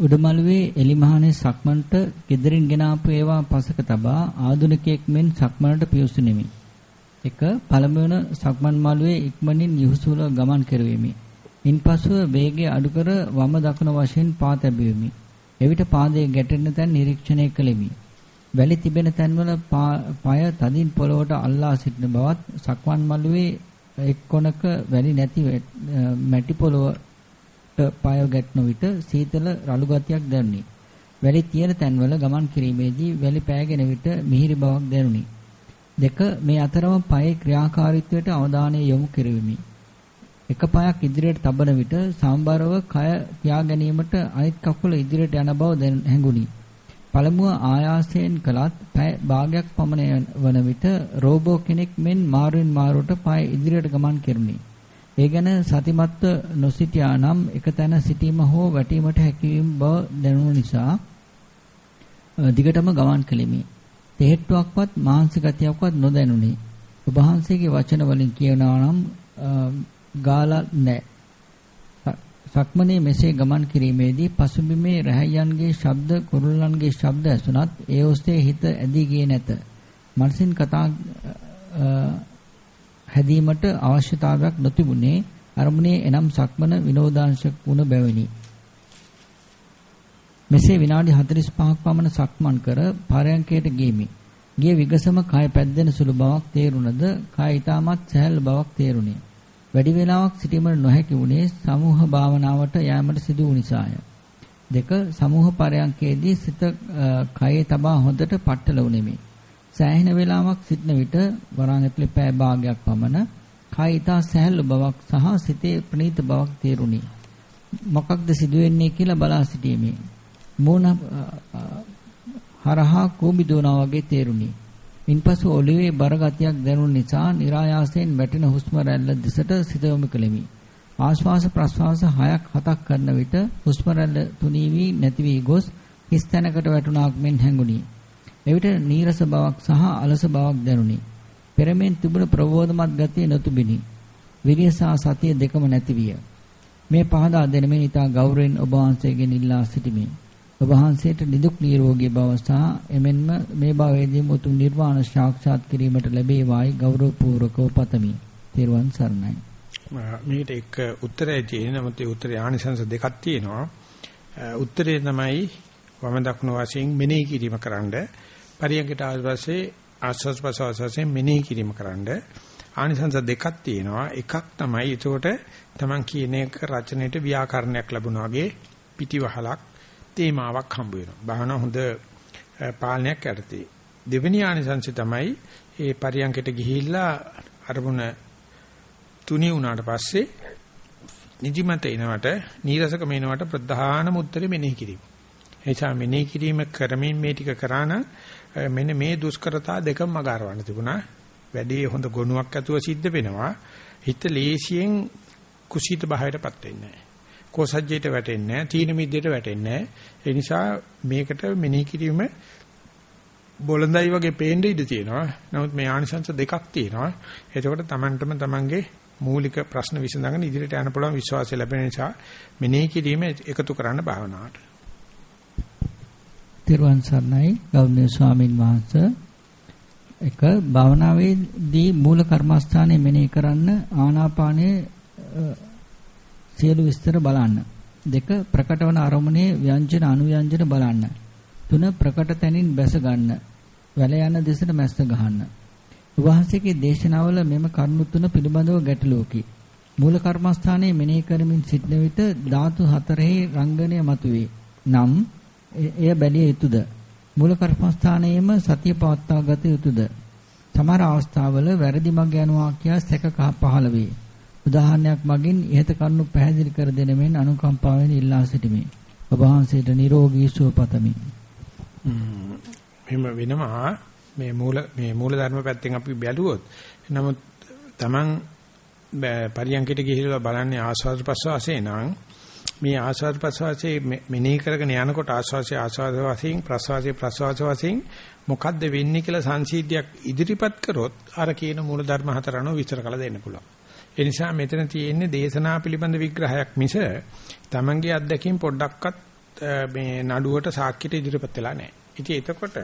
උඩමළුවේ එලිමහනේ සක්මන්ට gederin ගෙනාපු ඒවා පසක තබා ආදුනිකයෙක් මෙන් සක්මනට පියුසු නෙමි. එක පළමුවන සක්මන් මළුවේ ඉක්මනින් යහුසුල ගමන් කෙරුවෙමි. ඉන්පසුව වේගය අඩු කර වම දකුණ වශයෙන් පා තැබුවෙමි. එවිට පාදයේ ගැටෙන තැන් නිරීක්ෂණය කළෙමි. වැලි තිබෙන තැන්වල পায় තදින් පොළොවට අල්ලා සිටින බවත් සක්මන් මළුවේ එක් කොනක වැලි නැති මැටි පොළොවට পায় ගැටෙන විට සීතල රළු ගතියක් දැනුනි. වැලි තියෙන තැන්වල ගමන් කිරීමේදී වැලි පෑගෙන විට මිහිරි බවක් දැනුනි. දෙක මේ අතරම පයේ ක්‍රියාකාරීත්වයට අවධානය යොමු කෙරෙමි. එක පායක් ඉදිරියට තබන විට සම්බරව කය පියා ගැනීමට අනිත් කකුල ඉදිරියට යන බව හැඟුනි. පළමුව ආයාසයෙන් කළත් පැය භාගයක් පමණ වන විට රෝබෝ කෙනෙක් මෙන් මාරුවෙන් මාරුවට පාය ඉදිරියට ගමන් කෙරුණි. ඒ ගැන සතිමත්ව නොසිටියා නම් එක තැන සිටීම හෝ වැටීමට හැකියවීම බව දැනුන නිසා දිගටම ගමන් කළෙමි. තෙහෙට්ටුවක්වත් මානසික ගතියක්වත් නොදැනුනි. ඔබ වහන්සේගේ වචන වලින් කියනවා නම් ගාලා නැහැ. සක්මනේ මෙසේ ගමන් කිරීමේදී පසුබිමේ රැහැයන්ගේ ශබ්ද කුරුල්ලන්ගේ ශබ්ද ඇසුණත් ඒ ඔස්සේ හිත ඇදී ගියේ නැත. මනසින් කතා හැදීමට අවශ්‍යතාවයක් නොතිබුණේ අරමුණේ එනම් සක්මන විනෝදාංශක වුණ බැවිනි. මෙසේ විනාඩි 45ක් පමණ සක්මන් කර පාරයන්කයට ගියමි. ගිය විගසම කය පැද්දෙන සුළු බවක් තේරුණද කය ඊටමත් සැහැල් බවක් තේරුණේ. වැඩි වේලාවක් සිටීමට නොහැකි වුණේ සමූහ භාවනාවට යෑමට සිදු වූ නිසාය. දෙක සමූහ පරයන්කේදී සිත කයේ තබා හොඳට පట్టල වුනේමි. සෑහෙන වේලාවක් සිටන විට වරාන් ඇතුලේ පෑ භාගයක් පමණ කය ඊතා සැහැල්ලු බවක් සහ සිතේ ප්‍රණීත බවක් තේරුණි. මොකක්ද සිදුවෙන්නේ කියලා බලා සිටීමේ මූණ හරහා කෝඹි දුවනා වගේ තේරුණි. ඉන්පසු ඔළුවේ බර ගතියක් දැනුන නිසා નિરાයාසයෙන් වැටෙන හුස්ම රැල්ල දෙසට සිත යොමු කෙලිමි. ආශ්වාස ප්‍රශ්වාස 6ක් 7ක් කරන විට හුස්ම රැල්ල තුනී වී නැති වී ගොස් හිස් තැනකට වැටුණාක් මෙන් හැඟුණි. එවිට නීරස බවක් සහ අලස බවක් දැනුනි. පෙරමෙන් තිබුණ ප්‍රබෝධමත් ගතිය නොතිබිනි. විරිය සහ සතිය දෙකම නැති විය. මේ පහදා දෙනමින් ඊට ගෞරවයෙන් ඔබ වහන්සේගෙන් ඉල්ලා සිටිමි. ඔබ වහන්සේට නිදුක් නිරෝගී බව සහ එමෙන්ම මේ භවයේදී මුතුන් නිර්වාණ සාක්ෂාත් කිරීමට ලැබේවායි ගෞරවපූර්වකව පතමි. තෙරුවන් සරණයි. මේකට එක උත්තරය තියෙන නමුත් ඒ උත්තරේ ආනිසංස දෙකක් තියෙනවා. උත්තරේ තමයි වම දකුණු වශයෙන් මෙනෙහි කිරීම කරන්න. පරියන්කට ආස්වාසේ ආස්වාස් ප්‍රසවාසයෙන් මෙනෙහි කිරීම කරන්න. ආනිසංස දෙකක් තියෙනවා. එකක් තමයි ඒකට තමන් කියන එක රචනයේට ව්‍යාකරණයක් ලැබුණා වගේ පිටිවහලක් තේමාවක් හම්බ වෙනවා. භාවනා හොඳ පාලනයක් යටතේ. දෙවෙනි ආනිසංශය තමයි ඒ පරියන්කට ගිහිල්ලා අරමුණ තුනී වුණාට පස්සේ නිදිමත එනවට නීරසකම එනවට ප්‍රධානම උත්තරේ මෙනෙහි කිරීම. එනිසා මෙනෙහි කිරීම කරමින් මේ ටික කරාන මෙන්න මේ දුෂ්කරතා දෙකම මගහරවන්න තිබුණා. වැඩේ හොඳ ගුණයක් ඇතුව සිද්ධ වෙනවා. හිත ලේසියෙන් කුසීත භාවයටපත් වෙන්නේ නැහැ. කෝසජ්ජයට වැටෙන්නේ නැහැ, තීන මිද්දේට වැටෙන්නේ නැහැ. ඒ නිසා මේකට මෙනෙහි කිරීම බොළඳයි වගේ පේන්න ඉඩ තියෙනවා. නමුත් මේ ආනිසංශ දෙකක් තියෙනවා. එතකොට Tamanටම Tamanගේ මූලික ප්‍රශ්න විසඳගෙන ඉදිරියට යන්න පුළුවන් විශ්වාසය ලැබෙන නිසා මෙනෙහි කිරීම එකතු කරන්න භාවනාවට. තිරුවන් සරණයි ගෞරවනීය ස්වාමින් වහන්සේ එක භාවනාවේදී මූල කර්මස්ථානයේ මෙනෙහි කරන්න ආනාපානයේ සියලු විස්තර බලන්න. දෙක ප්‍රකටවන අරමුණේ ව්‍යංජන අනුව්‍යංජන බලන්න. තුන ප්‍රකට තැනින් බැස ගන්න. වැල යන දෙසට මැස්ස ගහන්න. වහන්සේගේ දේශනාවල මෙම කරුණු තුන පිළිබඳව ගැටලුවකි. මූල කර්මස්ථානයේ මෙනෙහි කරමින් සිටන විට ධාතු හතරෙහි රංගනය මතුවේ. නම් එය බැලිය යුතුයද? මූල කර්මස්ථානයේම සතිය පවත්වා ගත යුතුයද? සමහර අවස්ථාවල වැරදි මඟ යනවා කියා සැක පහළ වේ. උදාහරණයක් මගින් ඉහත කරුණු පැහැදිලි කර දෙන මෙන් අනුකම්පාවෙන් ඉල්ලා සිටිමි. ඔබ වහන්සේට නිරෝගී සුව පතමි. මෙහෙම වෙනවා මේ මූල මේ මූල ධර්ම පැත්තෙන් අපි බැලුවොත් නමුත් Taman පරියන්කිට ගිහිල්ලා බලන්නේ ආස්වාද ප්‍රසවාසයේ නම් මේ ආස්වාද ප්‍රසවාසයේ මෙනෙහි කරගෙන යනකොට ආස්වාසයේ ආස්වාද වශයෙන් ප්‍රසවාසයේ ප්‍රසවාස වශයෙන් මොකද්ද වෙන්නේ කියලා සංසිද්ධියක් ඉදිරිපත් කරොත් අර කියන මූල ධර්ම හතර අනුව විස්තර කළ දෙන්න පුළුවන්. ඒ නිසා මෙතන තියෙන්නේ දේශනා පිළිබඳ විග්‍රහයක් මිස Tamanගේ අත්දැකීම් පොඩ්ඩක්වත් මේ නඩුවට සාක්ෂියට ඉදිරිපත් වෙලා නැහැ. ඉතින් එතකොට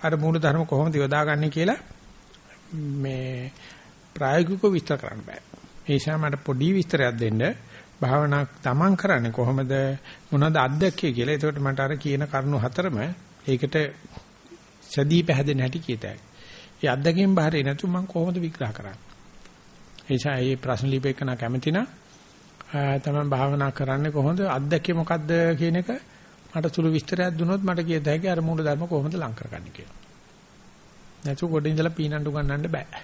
අර මූල ධර්ම කොහොමද යොදාගන්නේ කියලා මේ ප්‍රායෝගිකව විස්තර කරන්න බෑ. ඒ නිසා මට පොඩි විස්තරයක් දෙන්න. භාවනා තමන් කරන්නේ කොහොමද මොනවද අත්දැකිය කියලා. එතකොට මට අර කියන කරුණු හතරම ඒකට සදී පැහැදෙන හැටි කියතයි. ඒ අත්දැකීම් බහරේ නැතු මම කොහොමද විග්‍රහ කරන්නේ? නිසා මේ ප්‍රශ්න ලිපේකන කැමති නම් තමන් භාවනා කරන්නේ කොහොමද අත්දැකිය මොකද්ද කියන එක මට සුළු විස්තරයක් දුන්නොත් මට කියත හැකි අර මූල ධර්ම කොහොමද ලං කරගන්නේ කියලා. නැතු ගොඩ ඉඳලා පීනන්න උගන්නන්න බෑ.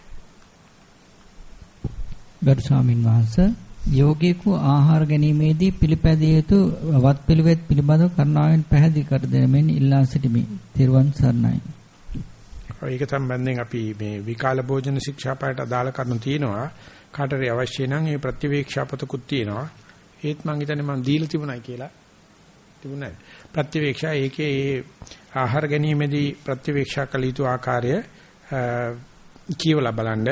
ගරු ස්වාමින් වහන්සේ යෝගීකු ආහාර ගැනීමේදී පිළිපැදිය යුතු වත් පිළිවෙත් පිළිබඳව කරුණාවෙන් පැහැදිලි කර දෙමින් ඉල්ලා සිටිමි. තිරුවන් සරණයි. ඒක සම්බන්ධයෙන් අපි මේ විකාල භෝජන ශික්ෂාපයට අදාළ කරුණු තියෙනවා. කාටරි අවශ්‍ය නම් ඒ ප්‍රතිවේක්ෂාපතකුත් තියෙනවා. ඒත් මං හිතන්නේ මම දීලා තිබුණයි කියලා. තිබුණයි. ප්‍රතිවේක්ෂා ඒකේ ඒ ආහාර ගැනීමේදී ප්‍රතිවේක්ෂා කළ යුතු ආකාරය කියවලා බලන්න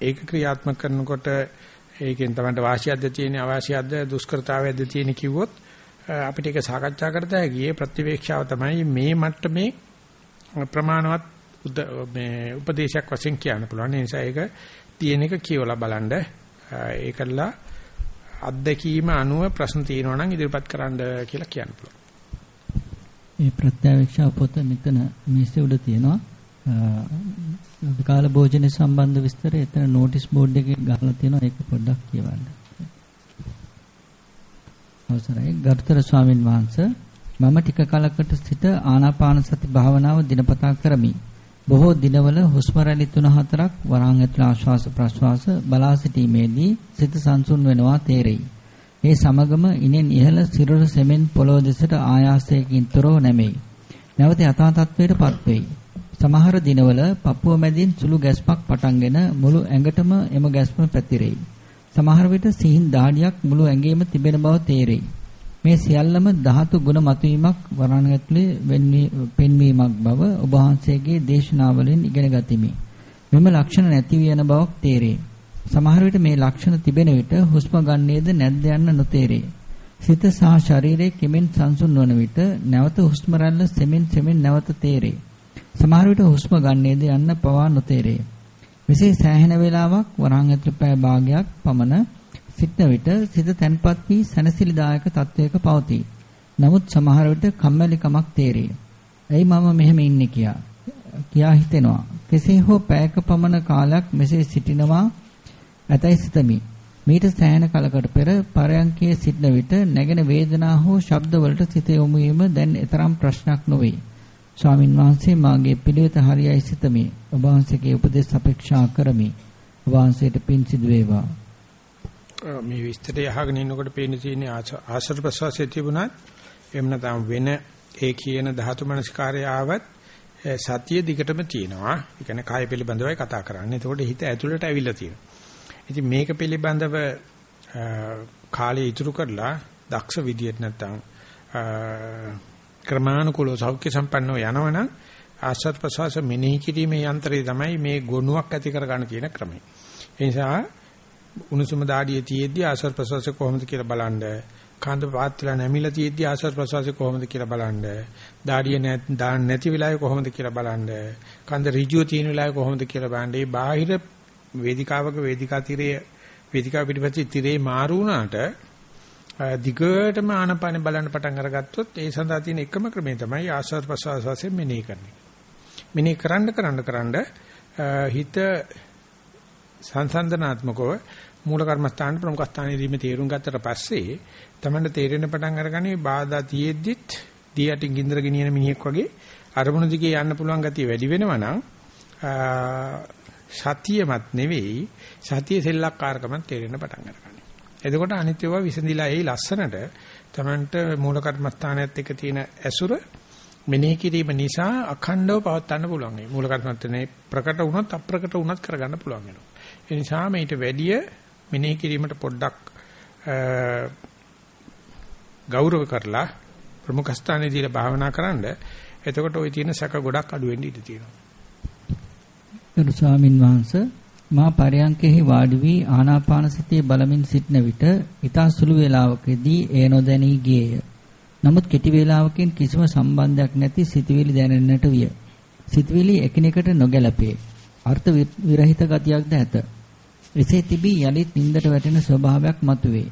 ඒක ක්‍රියාත්මක කරනකොට ඒකෙන් තමයි වාසියක්ද තියෙන අවාසියක්ද දුෂ්කරතාවයක්ද තියෙන කිව්වොත් අපිට ඒක සාකච්ඡා කරත හැකි ඒ ප්‍රතිවේක්ෂාව තමයි මේ මට්ටමේ ප්‍රමාණවත් මේ උපදේශයක් වශයෙන් කියන්න පුළුවන්. ඒ නිසා ඒක තියෙන එක කියවලා බලන්න ඒකලා අත්දැකීම අනුව ප්‍රශ්න තියෙනවා නම් ඉදිරිපත් කරන්න කියලා කියන්න පුළුවන්. මේ ප්‍රත්‍යවේක්ෂා පොත මෙතන මේසෙ උඩ තියෙනවා. කාල භෝජන සම්බන්ධ විස්තර එතන නෝටිස් බෝඩ් එකේ ගහලා තියෙනවා ඒක පොඩ්ඩක් කියවන්න. අවසරයි ගරුතර ස්වාමින් වහන්සේ මම ටික කලකට සිට ආනාපාන සති භාවනාව දිනපතා කරමි. බොහෝ දිනවල හුස්ම රැලි 3-4ක් වරහන් ඇතුළේ ආශ්වාස ප්‍රශ්වාස බලා සිටීමේදී සිත සංසුන් වෙනවා තේරෙයි. ඒ සමගම ඉනෙන් ඉහළ සිරුර සෙමෙන් පොළොව දෙසට ආයාසයෙන් තොරව නැමෙයි. නැවත යථා තත්වයටපත් වෙයි. සමහර දිනවල පපුව මැදින් සුළු ගැස්මක් පටන්ගෙන මුළු ඇඟටම එම ගැස්ම පැතිරෙයි. සමහර විට සිහින් දාඩියක් මුළු ඇඟේම තිබෙන බව තේරෙයි. මේ සියල්ලම ධාතු ගුණ මතුවීමක් වරණ ඇතුලේ පෙන්වීමක් බව ඔබ වහන්සේගේ දේශනාවලින් ඉගෙන ගතිමි. මෙම ලක්ෂණ නැති වෙන බවක් තේරේ. සමහර විට මේ ලක්ෂණ තිබෙන විට හුස්ම ගන්නේද නැද්ද යන්න නොතේරේ. සිත සහ ශරීරයේ කෙමෙන් සංසුන් වන විට නැවත හුස්ම රැල්ල සෙමින් සෙමින් නැවත තේරේ. සමහර විට හුස්ම ගන්නේද යන්න පවා නොතේරේ. මෙසේ සෑහෙන වේලාවක් වරහන් ඇතුළේ පැය භාගයක් පමණ සිටන විට සිත තැන්පත් වී සැනසිලිදායක තත්වයක පවතී. නමුත් සමහර විට කම්මැලිකමක් තේරේ. ඇයි මම මෙහෙම ඉන්නේ කියා කියා හිතෙනවා. කෙසේ හෝ පැයක පමණ කාලයක් මෙසේ සිටිනවා ඇතයි සිතමි. මීට සෑහෙන කලකට පෙර පරයන්කේ සිටන විට නැගෙන වේදනා හෝ ශබ්ද වලට සිත යොමු වීම දැන් තරම් ප්‍රශ්නයක් නොවේ. ස්වාමින් වහන්සේ මාගේ පිළිවෙත හරියයි සිතමි. ඔබ වහන්සේගේ උපදෙස් අපේක්ෂා කරමි. ඔබ වහන්සේට පින් සිදු වේවා. මේ විස්තරය අහගෙන ඉන්නකොට පේන තියෙන ආශ්‍රව ප්‍රසවාසයේ තිබුණත් එහෙම නැත්නම් වෙන ඒ කියන ධාතු මනස්කාරය ආවත් සතිය දිගටම තියෙනවා. ඒ කියන්නේ කාය පිළිබඳවයි කතා කරන්නේ. එතකොට හිත ඇතුළට ඇවිල්ලා තියෙනවා. ඉතින් මේක පිළිබඳව කාලය ඉතුරු කරලා දක්ෂ විදියට නැත්නම් ක්‍රමානුකූලව සෞඛ්‍ය සම්පන්නව යනවනම් ආශ්‍රත් ප්‍රසවාස මෙනෙහි කිරීමේ යන්ත්‍රය තමයි මේ ගුණයක් ඇති කර ගන්න තියෙන ක්‍රමය. ඒ නිසා උණුසුම දාඩිය තියෙද්දි ආශ්වාස ප්‍රශ්වාසය කොහොමද කියලා බලන්න. කාන්ද පාත් වෙලා නැමිලා තියෙද්දි ආශ්වාස ප්‍රශ්වාසය කොහොමද කියලා බලන්න. දාඩිය නැති වෙලාවේ කොහොමද කියලා බලන්න. කන්ද ඍජුව තියෙන වෙලාවේ කොහොමද කියලා බලන්න. මේ බාහිර වේදිකාවක වේදිකා තිරයේ වේදිකාව පිටිපස්සේ තිරේ මාරු වුණාට දිගටම ආනපාන බලන්න පටන් අරගත්තොත් ඒ සඳහා තියෙන එකම ක්‍රමය තමයි ආශ්වාස ප්‍රශ්වාස වශයෙන් මෙනෙහි කරන්නේ. මෙනෙහි කරන්න කරන්න කරන්න හිත සංසන්දනාත්මකව මූල කර්මස්ථාන ප්‍රමුඛ ස්ථානයේදී මේ තේරුම් ගත්තට පස්සේ තමයි තේරෙන පටන් අරගන්නේ බාධා තියෙද්දිත් දී යටින් ගින්දර ගෙනියන මිනිහෙක් වගේ අරමුණු දිගේ යන්න පුළුවන් ගතිය වැඩි වෙනවා නම් සතියමත් නෙවෙයි සතිය සෙල්ලක්කාරකමත් තේරෙන්න පටන් ගන්නවා. එතකොට අනිත්‍යව විසඳිලා ඒ ලස්සනට තමන්ට මූල කර්මස්ථානයත් එක්ක තියෙන ඇසුර මෙනෙහි කිරීම නිසා අඛණ්ඩව පවත්වන්න පුළුවන්. මේ මූල කර්මස්ථානේ ප්‍රකට වුණත් අප්‍රකට වුණත් කරගන්න පුළුවන් වෙනවා. ඒ නිසා මේිට වැඩිය මෙනෙහි කිරීමට පොඩ්ඩක් ගෞරව කරලා ප්‍රමුඛ ස්ථානයේ දීලා භාවනා කරන්න. එතකොට ওই තියෙන සැක ගොඩක් අඩු වෙන්න ඉඩ තියෙනවා. ගරු ස්වාමින් වහන්සේ මා පරයන්කෙහි වාඩි වී ආනාපාන සතිය බලමින් සිටන විට ඊතා සුළු වේලාවකදී ඒ නොදැනී ගියේය. නමුත් කෙටි වේලාවකින් කිසිම සම්බන්ධයක් නැති සිතුවිලි දැනෙන්නට විය. සිතුවිලි එකිනෙකට නොගැලපේ. අර්ථ විරහිත ගතියක්ද ඇත. එසේ තිබී යලිත් නින්දට වැටෙන ස්වභාවයක් මතුවේ.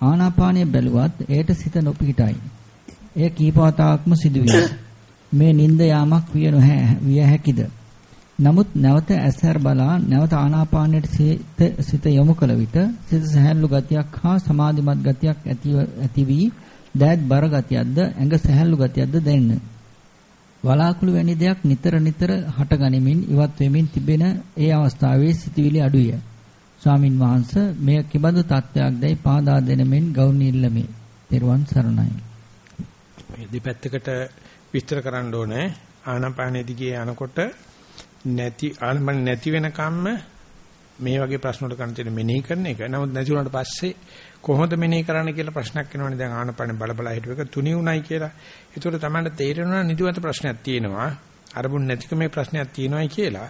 ආනාපානය බැලුවත් එයට සිත නොපිහිටයි. එය කීපවතාවක්ම සිදුවේ. මේ නින්ද යාමක් විය නොහැ විය හැකිද? නමුත් නැවත ඇසර බලා නැවත ආනාපානයට සිත යොමු කළ විට සිත සහැල්ලු ගතියක් හා සමාධිමත් ගතියක් ඇති වී දෑත් බර ගතියක්ද ඇඟ සහැල්ලු ගතියක්ද දැනෙන. වලාකුළු වැනි දෙයක් නිතර නිතර හටගනිමින් ඉවත් වෙමින් තිබෙන ඒ අවස්ථාවේ සිතවිලි අඩුය. ස්වාමින් වහන්සේ මෙය කිබඳු තත්වයක්දයි පාදා දෙනමින් ගෞරවණීයලමි. තෙරුවන් සරණයි. මේ දෙපැත්තකට විස්තර කරන්න ඕනේ. ආනාපානෙ දිගේ යනකොට නැති ආනමන නැති වෙනකම්ම මේ වගේ ප්‍රශ්න වලට කන තියෙන මෙනෙහි කරන එක. නමුත් නැති වුණාට පස්සේ කොහොමද මෙනෙහි කරන්න කියලා ප්‍රශ්නයක් එනවනේ දැන් ආනපන බල බල හිටුව එක තුනි උණයි කියලා. ඒතකොට තමයි තේරෙනවා නිදිමත ප්‍රශ්නයක් තියෙනවා. අරමුණ නැතිකමේ ප්‍රශ්නයක් තියෙනවායි කියලා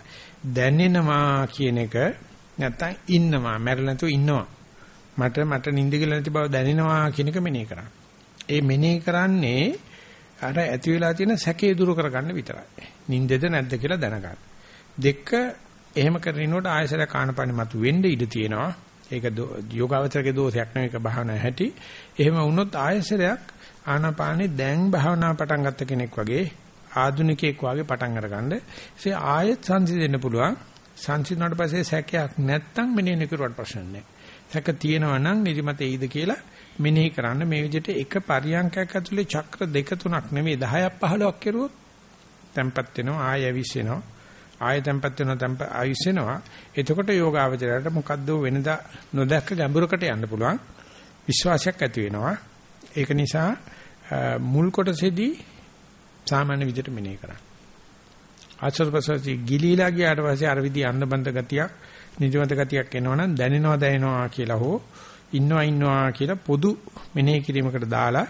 දැනෙනවා කියන එක නැත්තම් ඉන්නවා මැරෙලා නැතුව ඉන්නවා. මට මට නිින්ද කියලා නැති බව දැනෙනවා කියන එක මෙනෙහි කරන්න. ඒ මෙනෙහි කරන්නේ අර ඇති වෙලා තියෙන සැකේ දුරු කරගන්න විතරයි. නිින්දද නැද්ද කියලා දැනගන්න. දෙක එහෙම කරනකොට ආයසර කාණපණි මතු වෙන්න ඉඩ තියෙනවා. ඒක යෝගාවචරයේ දෝෂයක් නෙවෙයි ඒක භාවනා හැටි. එහෙම වුණොත් ආයසරයක් ආනාපානේ දැන් භාවනා පටන් ගත්ත කෙනෙක් වගේ ආධුනිකයෙක් වගේ පටන් අරගන්න. ඒ ආයෙත් සංසිඳෙන්න පුළුවන්. සංසිඳුණාට පස්සේ සැකයක් නැත්තම් මෙනෙහි නිකරුවට ප්‍රශ්න නැහැ. සැක තියෙනවා නම් නිදිමත එයිද කියලා මෙනෙහි කරන්න. මේ විදිහට එක පරියන්කයක් ඇතුලේ චක්‍ර දෙක තුනක් නෙමෙයි 10ක් 15ක් කෙරුවොත් තැම්පත් වෙනවා ආය ඇවිස්සෙනවා. ආය තැම්පත් වෙනවා තැම්ප ආයුස්සෙනවා එතකොට යෝගාවචරයට මොකද්ද වෙනදා නොදැක්ක ගැඹුරකට යන්න පුළුවන්. විශ්වාසයක් ඇති වෙනවා. ඒක නිසා මුල් කොටසේදී සාමාන්‍ය විදිහට මෙනෙහි කරන්න. ආචරපසසි ගිලීලා ගියාට පස්සේ අර විදි අන්නබන්ද ගතියක් නිජමත ගතියක් එනවනම් දැනෙනවා දැනෙනවා කියලා හෝ ඉන්නවා ඉන්නවා කියලා පොදු මෙනෙහි කිරීමකට දාලා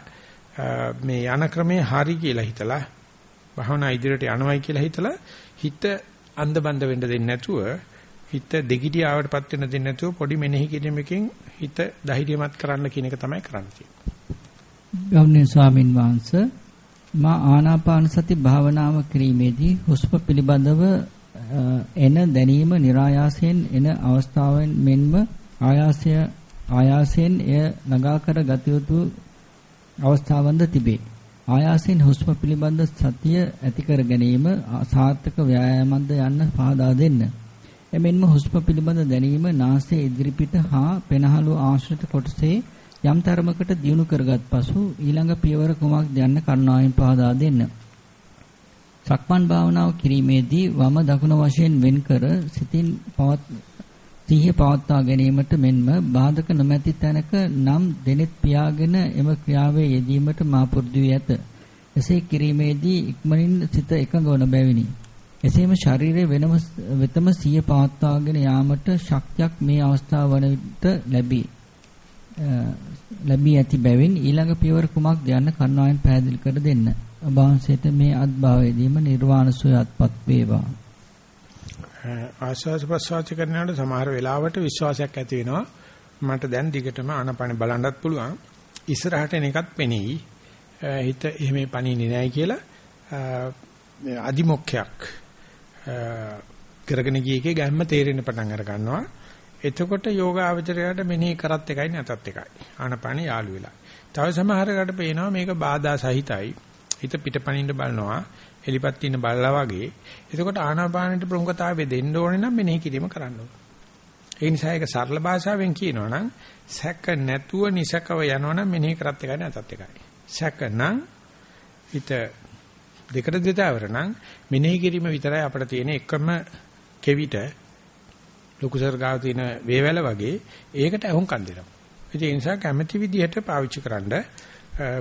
මේ යන ක්‍රමේ හරි කියලා හිතලා භවනා ඉදිරියට යනවයි කියලා හිතලා හිත අන්ධබන්ද වෙන්න දෙන්නේ නැතුව හිත දෙගිඩියාවටපත් වෙන්න දෙන්නේ නැතුව පොඩි මෙනෙහි කිරීමකින් හිත ධෛර්යමත් කරන්න කියන එක තමයි කරන්නේ. ගෞරවනීය ස්වාමින් වහන්සේ මා ආනාපාන සති භාවනාව කිරීමේදී හුස්ම පිළිබඳව එන දැනීම નિરાයාසයෙන් එන අවස්ථාවෙන් මෙන්ම ආයාසය ආයාසයෙන් එය ළඟා කර ගත යුතු අවස්ථාවන්ද තිබේ. ආයාසයෙන් හුස්ම පිළිබඳ සතිය ඇති කර ගැනීම සාර්ථක ව්‍යායාමක්ද යන්න පහදා දෙන්න. එමෙන්ම හුස්ම පිළිබඳ දැනීම නාසයේ ඉදිරිපිට හා පෙනහළු ආශ්‍රිත කොටසේ යම් තරමකට දියුණු කරගත් පසු ඊළඟ පියවර කුමක්ද යන්න කරුණාවෙන් පහදා දෙන්න. සක්මන් භාවනාව කිරීමේදී වම දකුණ වශයෙන් වෙන්කර සිතින් පවත් සිහිය පවත්වා ගැනීමට මෙන්ම බාධක නොමැති තැනක නම් දෙනෙත් පියාගෙන එම ක්‍රියාවේ යෙදීමට මා පුරුදු වී ඇත. එසේ කිරීමේදී ඉක්මනින් සිත එකඟ වන බැවිනි. එසේම ශරීරයේ වෙනම වෙතම සිහිය පවත්වාගෙන යාමට ශක්තියක් මේ අවස්ථාව වන විට ලැබී ලැබී ඇති බැවින් ඊළඟ පියවර කුමක්ද යන්න කරුණාවෙන් පැහැදිලි කර දෙන්න. ඔබ වහන්සේට මේ අත්භාවයේදීම නිර්වාණ සුවය අත්පත් වේවා. ආස්වාද ප්‍රසවාස කරනකොට සමහර වෙලාවට විශ්වාසයක් ඇති වෙනවා. මට දැන් දිගටම ආනපන බලන්නත් පුළුවන්. ඉස්සරහට එන එකත් පෙනෙයි. හිත එහෙම පණින්නේ නැහැ කියලා අදිමොක්ඛයක් කරගෙන ගියේකේ ගැම්ම තේරෙන්න පටන් අර ගන්නවා. එතකොට යෝගාවචරයට මෙනෙහි කරත් එකයි නැතත් එකයි. ආනපන යාළු වෙලා. තව සමහරකට පේනවා මේක බාධා සහිතයි. හිත පිටපණින්න බලනවා. එලිපත් ඉන්න බලලා වගේ. එතකොට ආනාපානෙට ප්‍රමුඛතාවය දෙන්න ඕනේ නම් මෙනෙහි කිරීම කරන්න ඕනේ. ඒ නිසා ඒක සරල භාෂාවෙන් කියනවා නම් සැක නැතුව නිසකව යනවනම් මෙනෙහි කරත් එකයි නැතත් එකයි. සැක නම් හිත දෙකට දෙතවර නම් මෙනෙහි කිරීම විතරයි අපිට තියෙන එකම කෙවිත ලොකු සර්ගාව තියෙන වේවැල වගේ ඒකට අහුම්කම් දෙනවා. ඒ නිසා කැමැති විදිහට පාවිච්චි කරන්න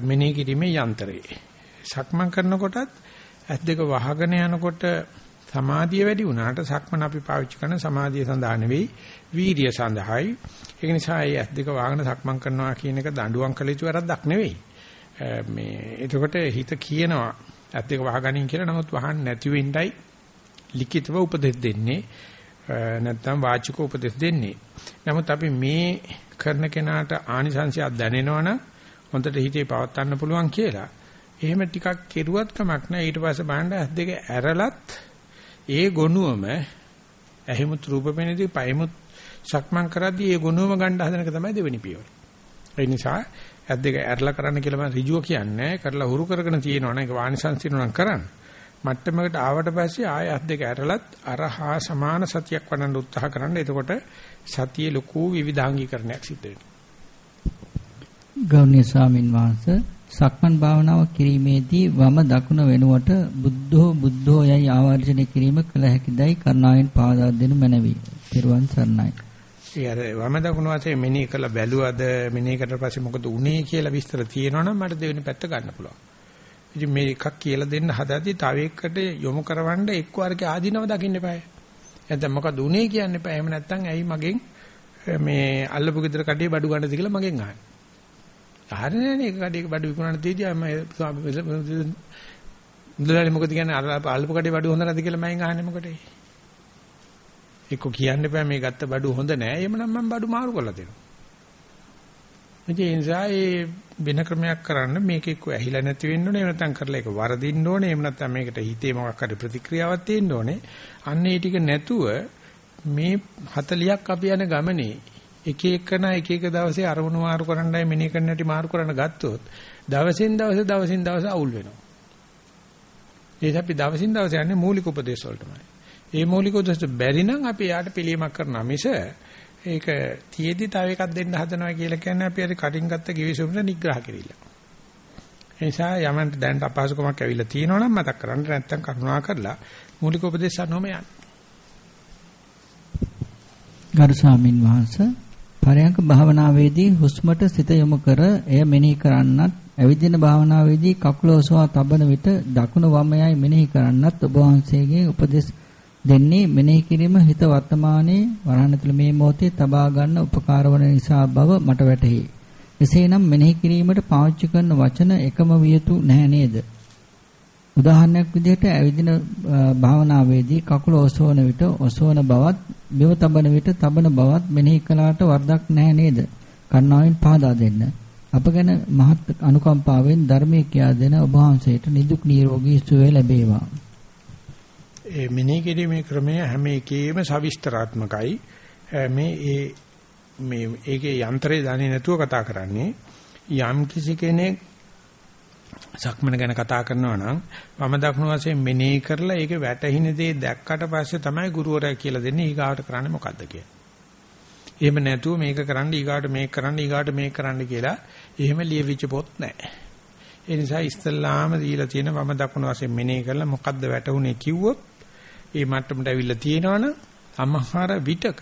මෙනෙහි කිරීමේ යන්ත්‍රය. සක්මන් කරනකොටත් ඇස් දෙක වහගෙන යනකොට සමාධිය වැඩි වුණාට සක්මන් අපි පාවිච්චි කරන සමාධිය සඳහා නෙවෙයි වීර්ය සඳහායි. ඒක නිසා මේ ඇස් දෙක වහගෙන සක්මන් කරනවා කියන එක දඬුවම් කළ යුතු වැරද්දක් නෙවෙයි. මේ එතකොට හිත කියනවා ඇස් දෙක වහගනින් කියලා නමුත් වහන්න නැති වෙන්නයි ලිඛිතව උපදෙස් දෙන්නේ. නැත්නම් වාචික උපදෙස් දෙන්නේ. නමුත් අපි මේ කරන කෙනාට ආනිසංශයක් දැනෙනවනම් හොඳට හිතේ පවත්වන්න පුළුවන් කියලා එහෙම ටිකක් කෙරුවත් කමක් නැහැ. ඊට පස්සේ බලන්න ඇස් දෙක ඇරලත් ඒ ගොනුවම ඇහිමුත් රූපපෙනදී පයමුත් සක්මන් කරද්දී ඒ ගොනුවම ගන්න හදන එක තමයි දෙවෙනි පියවර. ඒ නිසා ඇස් දෙක ඇරලා කරන්න කියලා මම ඍජුව කියන්නේ කරලා හුරු කරගෙන තියෙනවනේ ඒක වානිසංසිනුනම් කරන්න. මට්ටමකට ආවට පස්සේ ආය ඇස් දෙක ඇරලත් අරහා සමාන සතියක් වඩන්න උත්සාහ කරන්න. එතකොට සතියේ ලොකු විවිධාංගීකරණයක් සිද්ධ වෙනවා. ගෞරවනීය ස්වාමින් වහන්සේ සක්මන් භාවනාව කිරීමේදී වම දකුණ වෙනුවට බුද්ධෝ බුද්ධෝ යයි ආවර්ජනය කිරීම කළ හැකිදයි කරුණාවෙන් පාදා දෙනු මැනවි. පෙරවන් සර්ණයි. අර වම දකුණ වශයෙන් මෙනෙහි කළ බැලුවද මෙනෙහි කරලා පස්සේ මොකද උනේ කියලා විස්තර තියෙනවනම් මට දෙවෙනි පැත්ත ගන්න පුළුවන්. ඉතින් මේ එකක් කියලා දෙන්න හදද්දි තව එකකට යොමු කරවන්න එක් වර්ගයේ ආධිනව දකින්න එපායි. නැත්නම් මොකද උනේ කියන්න එපා. එහෙම නැත්නම් ඇයි මගෙන් මේ අල්ලපු ගෙදර කඩේ බඩු ගන්නද කියලා මගෙන් අහන්නේ. හරි නෑනේ ඒක කඩේක බඩු විකුණන තේදී මම මුදලාලි මොකද කියන්නේ අර අල්ලපු කඩේ බඩු හොඳ නැද්ද කියලා මම අහන්නේ මොකටද? එක්ක කියන්න එපා මේ ගත්ත බඩු හොඳ නෑ. එහෙමනම් මම බඩු මාරු කරලා දෙනවා. ඒ නිසා ඒ වෙන ක්‍රමයක් කරන්න මේක එක්ක ඇහිලා නැති වෙන්න ඕනේ. එහෙම නැත්නම් කරලා ඒක වරදින්න ඕනේ. එහෙම නැත්නම් මේකට හිතේ මොකක් හරි ප්‍රතික්‍රියාවක් තියෙන්න ඕනේ. අන්න ඒ ටික නැතුව මේ 40ක් අපි යන ගමනේ එක එකන එක එක දවසේ අරමුණු මාරු කරන්නයි මෙනෙහි කරන්න හැටි මාරු කරන්න ගත්තොත් දවසින් දවස දවසින් දවස අවුල් වෙනවා. ඒත් අපි දවසින් දවස යන්නේ මූලික උපදේශ වලටමයි. ඒ මූලික උපදේශ බැරි නම් අපි යාට පිළියමක් කරනවා මිස ඒක තියේදි තව එකක් දෙන්න හදනවා කියලා කියන්නේ අපි අර කටින් ගත්ත කිවිසුමට නිග්‍රහ කෙරිල්ල. ඒ නිසා යමන්ට දැනට අපහසුකමක් ඇවිල්ලා තියෙනවා නම් මතක් කරගන්න නැත්නම් කරුණා කරලා මූලික උපදේශ අනුවම යන්න. ගරු ස්වාමින් වහන්සේ පරයන්ක භාවනාවේදී හුස්මට සිත යොමු කර එය මෙනෙහි කරන්නත් ඇවිදින භාවනාවේදී කකුල ඔසවා තබන විට දකුණු වමයයි මෙනෙහි කරන්නත් ඔබ වහන්සේගේ උපදෙස් දෙන්නේ මෙනෙහි කිරීම හිත වර්තමානයේ වරහන් තුළ මේ මොහොතේ තබා ගන්න උපකාර වන නිසා බව මට වැටහි. එසේනම් මෙනෙහි කිරීමට පාවිච්චි කරන වචන එකම විය යුතු නැහැ නේද? උදාහරණයක් විදිහට ඇවිදින භාවනාවේදී කකුල ඔසවන විට ඔසවන බවත් මෙව තබන විට තබන බවත් මෙනෙහි කළාට වරදක් නැහැ නේද? කන්නාවෙන් පහදා දෙන්න. අප ගැන මහත් අනුකම්පාවෙන් ධර්මයේ කියා දෙන ඔබ වහන්සේට නිදුක් නිරෝගී සුවය ලැබේවා. ඒ මෙනෙහි කිරීමේ ක්‍රමය හැම එකේම සවිස්තරාත්මකයි. මේ ඒ මේ ඒකේ යන්ත්‍රය දන්නේ නැතුව කතා කරන්නේ යම් කිසි කෙනෙක් සක්මන ගැන කතා කරනවා නම් වම දකුණු වශයෙන් මෙනෙහි කරලා ඒක වැටහින දේ දැක්කට පස්සේ තමයි ගුරුවරයා කියලා දෙන්නේ ඊගාවට කරන්නේ මොකද්ද කියලා. එහෙම නැතුව මේක කරන්න ඊගාට මේක කරන්න ඊගාට මේක කරන්න කියලා එහෙම ලියවිච්ච පොත් නැහැ. ඒ නිසා ඉස්තල්ලාම දීලා තියෙන වම දකුණු වශයෙන් මෙනෙහි කරලා මොකද්ද වැටුනේ කිව්වොත් ඒ මට්ටමට අවිල්ලා තියෙනවනම් අමහර විතක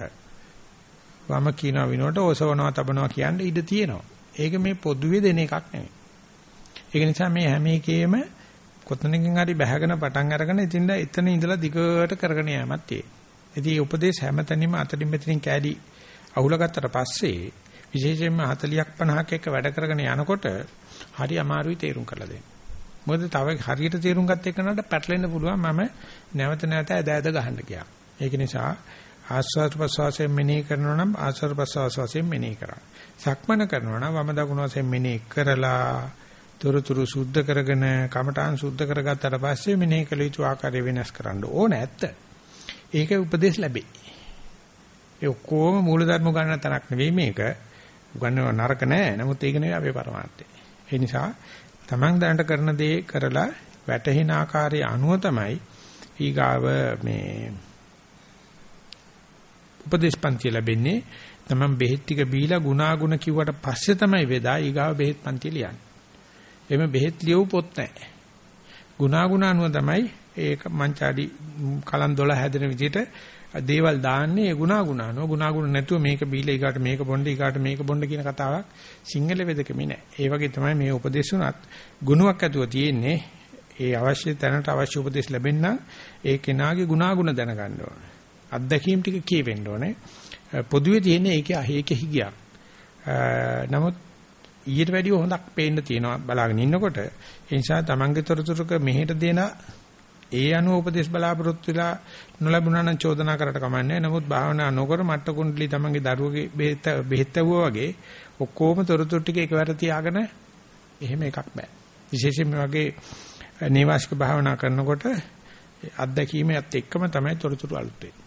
වම කියනවා විනෝඩ ඔසවනවා තබනවා කියන්නේ ඉඩ තියෙනවා. ඒක මේ පොදුවේ දෙන එකක් නෙමෙයි. ඒක නිසා මේ හැම එකේම කොතනකින් හරි බැහැගෙන පටන් අරගෙන ඉතින්ද එතන ඉඳලා දිගට කරගෙන යෑමක් තියෙනවා. ඉතින් මේ උපදේශ හැමතැනම අතරින් මෙතනින් කෑලි අහුලා ගත්තට පස්සේ විශේෂයෙන්ම 40ක් 50ක් එක වැඩ කරගෙන යනකොට හරි අමාරුයි තේරුම් කරලා දෙන්න. මොකද තව හරියට තේරුම් ගත්ත එකනට පැටලෙන්න පුළුවන් මම නැවත නැවත ඇද ඇද ගහන්න කියලා. ඒක නිසා ආස්වාද ප්‍රසවාසයෙන් මෙනෙහි කරනවා නම් ආස්වාද ප්‍රසවාසයෙන් මෙනෙහි කරා. සක්මන කරනවා නම් වම දකුණු වශයෙන් මෙනෙහි කරලා තොරතුරු සුද්ධ කරගෙන කමඨාන් සුද්ධ කරගත්තට පස්සේ මෙනෙහි කළ යුතු ආකාරය වෙනස් කරන්න ඕන ඇත්ත. ඒක උපදේශ ලැබේ. ඒ ඔක්කොම මූලධර්ම ගන්න තරක් නෙවෙයි මේක. උගන්නව නරක නෑ. නමුත් ඒක නෙවෙයි අපේ පරමාර්ථය. ඒ නිසා Taman දැනට කරන දේ කරලා වැටහෙන ආකාරයේ අනුව තමයි ඊගාව මේ උපදේශපන්ති ලැබෙන්නේ. Taman බෙහෙත් ටික බීලා ගුණාගුණ කිව්වට පස්සේ තමයි වේදා ඊගාව බෙහෙත් පන්ති ලියන්නේ. එimhe බෙහෙත් ලියවු පොත් නැහැ. ගුණාගුණ අනුව තමයි ඒක මංචාඩි කලන් 12 හැදෙන විදිහට දේවල් දාන්නේ ගුණාගුණානෝ ගුණාගුණ නැතුව මේක බීලා ඊගාට මේක බොණ්ඩ ඊගාට මේක බොණ්ඩ කියන කතාවක් සිංහල වෙදකෙමි නෑ. ඒ වගේ තමයි මේ උපදේශ උනත් ගුණයක් ඇතුව තියෙන්නේ. ඒ අවශ්‍ය තැනට අවශ්‍ය උපදේශ ලැබෙන්න ඒ කෙනාගේ ගුණාගුණ දැනගන්න ඕනේ. අත්දැකීම් ටික කියවෙන්න ඕනේ. පොදුවේ තියෙන ඒකේ අහේකෙ හිගියක්. නමුත් ඊට වැඩිය හොඳක් පේන්න තියෙනවා බලාගෙන ඉන්නකොට. ඒ නිසා Tamange තොරතුරුක මෙහෙට දෙන ඒ අනුව උපදේශ බලාපොරොත්තු වෙලා නොලැබුණා නම් චෝදනා කරට කමන්නේ. නමුත් භාවනා නොකර මට්ට කුණ්ඩලි තමන්ගේ දරුවගේ බෙහෙත් බෙහෙත් වගේ ඔක්කොම තොරතුරු ටික එකවර තියාගෙන එහෙම එකක් බෑ. විශේෂයෙන් මේ වගේ නේවාසික භාවනා කරනකොට අත්දැකීමත් එක්කම තමයි තොරතුරු අලුත් වෙන්නේ.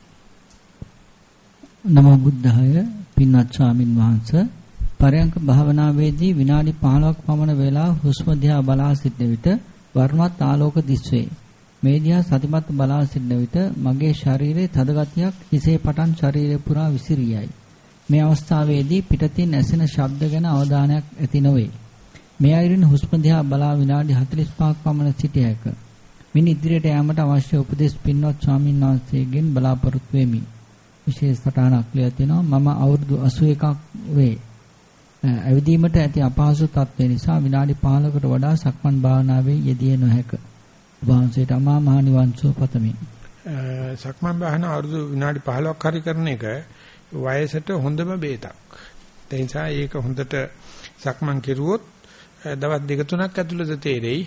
නමෝ බුද්ධාය පින්වත් ස්වාමින් වහන්සේ පරයන්ක භාවනාවේදී විනාඩි 15ක් පමණ වේලා හුස්ම දිහා බලා සිටන විට වර්ණවත් ආලෝක දිස්වේ. මේ දිහා සතිමත් බලා සිටන විට මගේ ශරීරයේ තද ගතියක් හිසේ පටන් ශරීරය පුරා විසිරියයි. මේ අවස්ථාවේදී පිටතින් ඇසෙන ශබ්ද ගැන අවධානයක් ඇති නොවේ. මේ අයුරින් හුස්ම දිහා බලා විනාඩි 45ක් පමණ සිටිය හැක. මින් ඉදිරියට යාමට අවශ්‍ය උපදෙස් පින්වත් ස්වාමීන් වහන්සේගෙන් බලාපොරොත්තු වෙමි. විශේෂ සටහනක් ලියා තිනවා මම අවුරුදු 81ක් වේ. ඇවිදීමට ඇති අපහසු තත්ත්වය නිසා විනාඩි 15කට වඩා සක්මන් භාවනාවේ යෙදිය නොහැක. වහන්සේට අමා මහ නිවන් සුව පතමි. සක්මන් බහන අවුරුදු විනාඩි 15ක් හරි කරන එක වයසට හොඳම බේතක්. ඒ නිසා ඒක හොඳට සක්මන් කෙරුවොත් දවස් දෙක තුනක් ඇතුළත තේරෙයි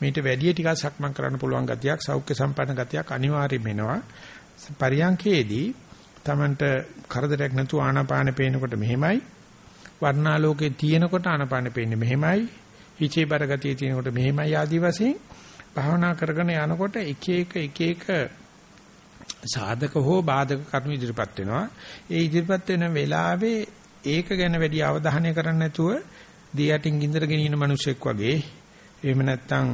මේට වැඩි ටිකක් සක්මන් කරන්න පුළුවන් ගතියක් සෞඛ්‍ය සම්පන්න ගතියක් අනිවාර්යයෙන්ම එනවා. පරියන්කේදී Tamanට කරදරයක් නැතුව ආනාපාන පේනකොට මෙහෙමයි වර්ණාලෝකේ තියෙනකොට ආනාපාන පේන්නේ මෙහෙමයි හිචේ බර ගතිය තියෙනකොට මෙහෙමයි ආදි වශයෙන් භාවනා කරගෙන යනකොට එක එක එක එක සාධක හෝ බාධක කරුණු ඉදිරිපත් වෙනවා. ඒ ඉදිරිපත් වෙන වෙලාවේ ඒක ගැන වැඩි අවධානය කරන්නේ නැතුව දී යටින් ගින්දර ගෙනියන මිනිසෙක් වගේ එහෙම නැත්නම්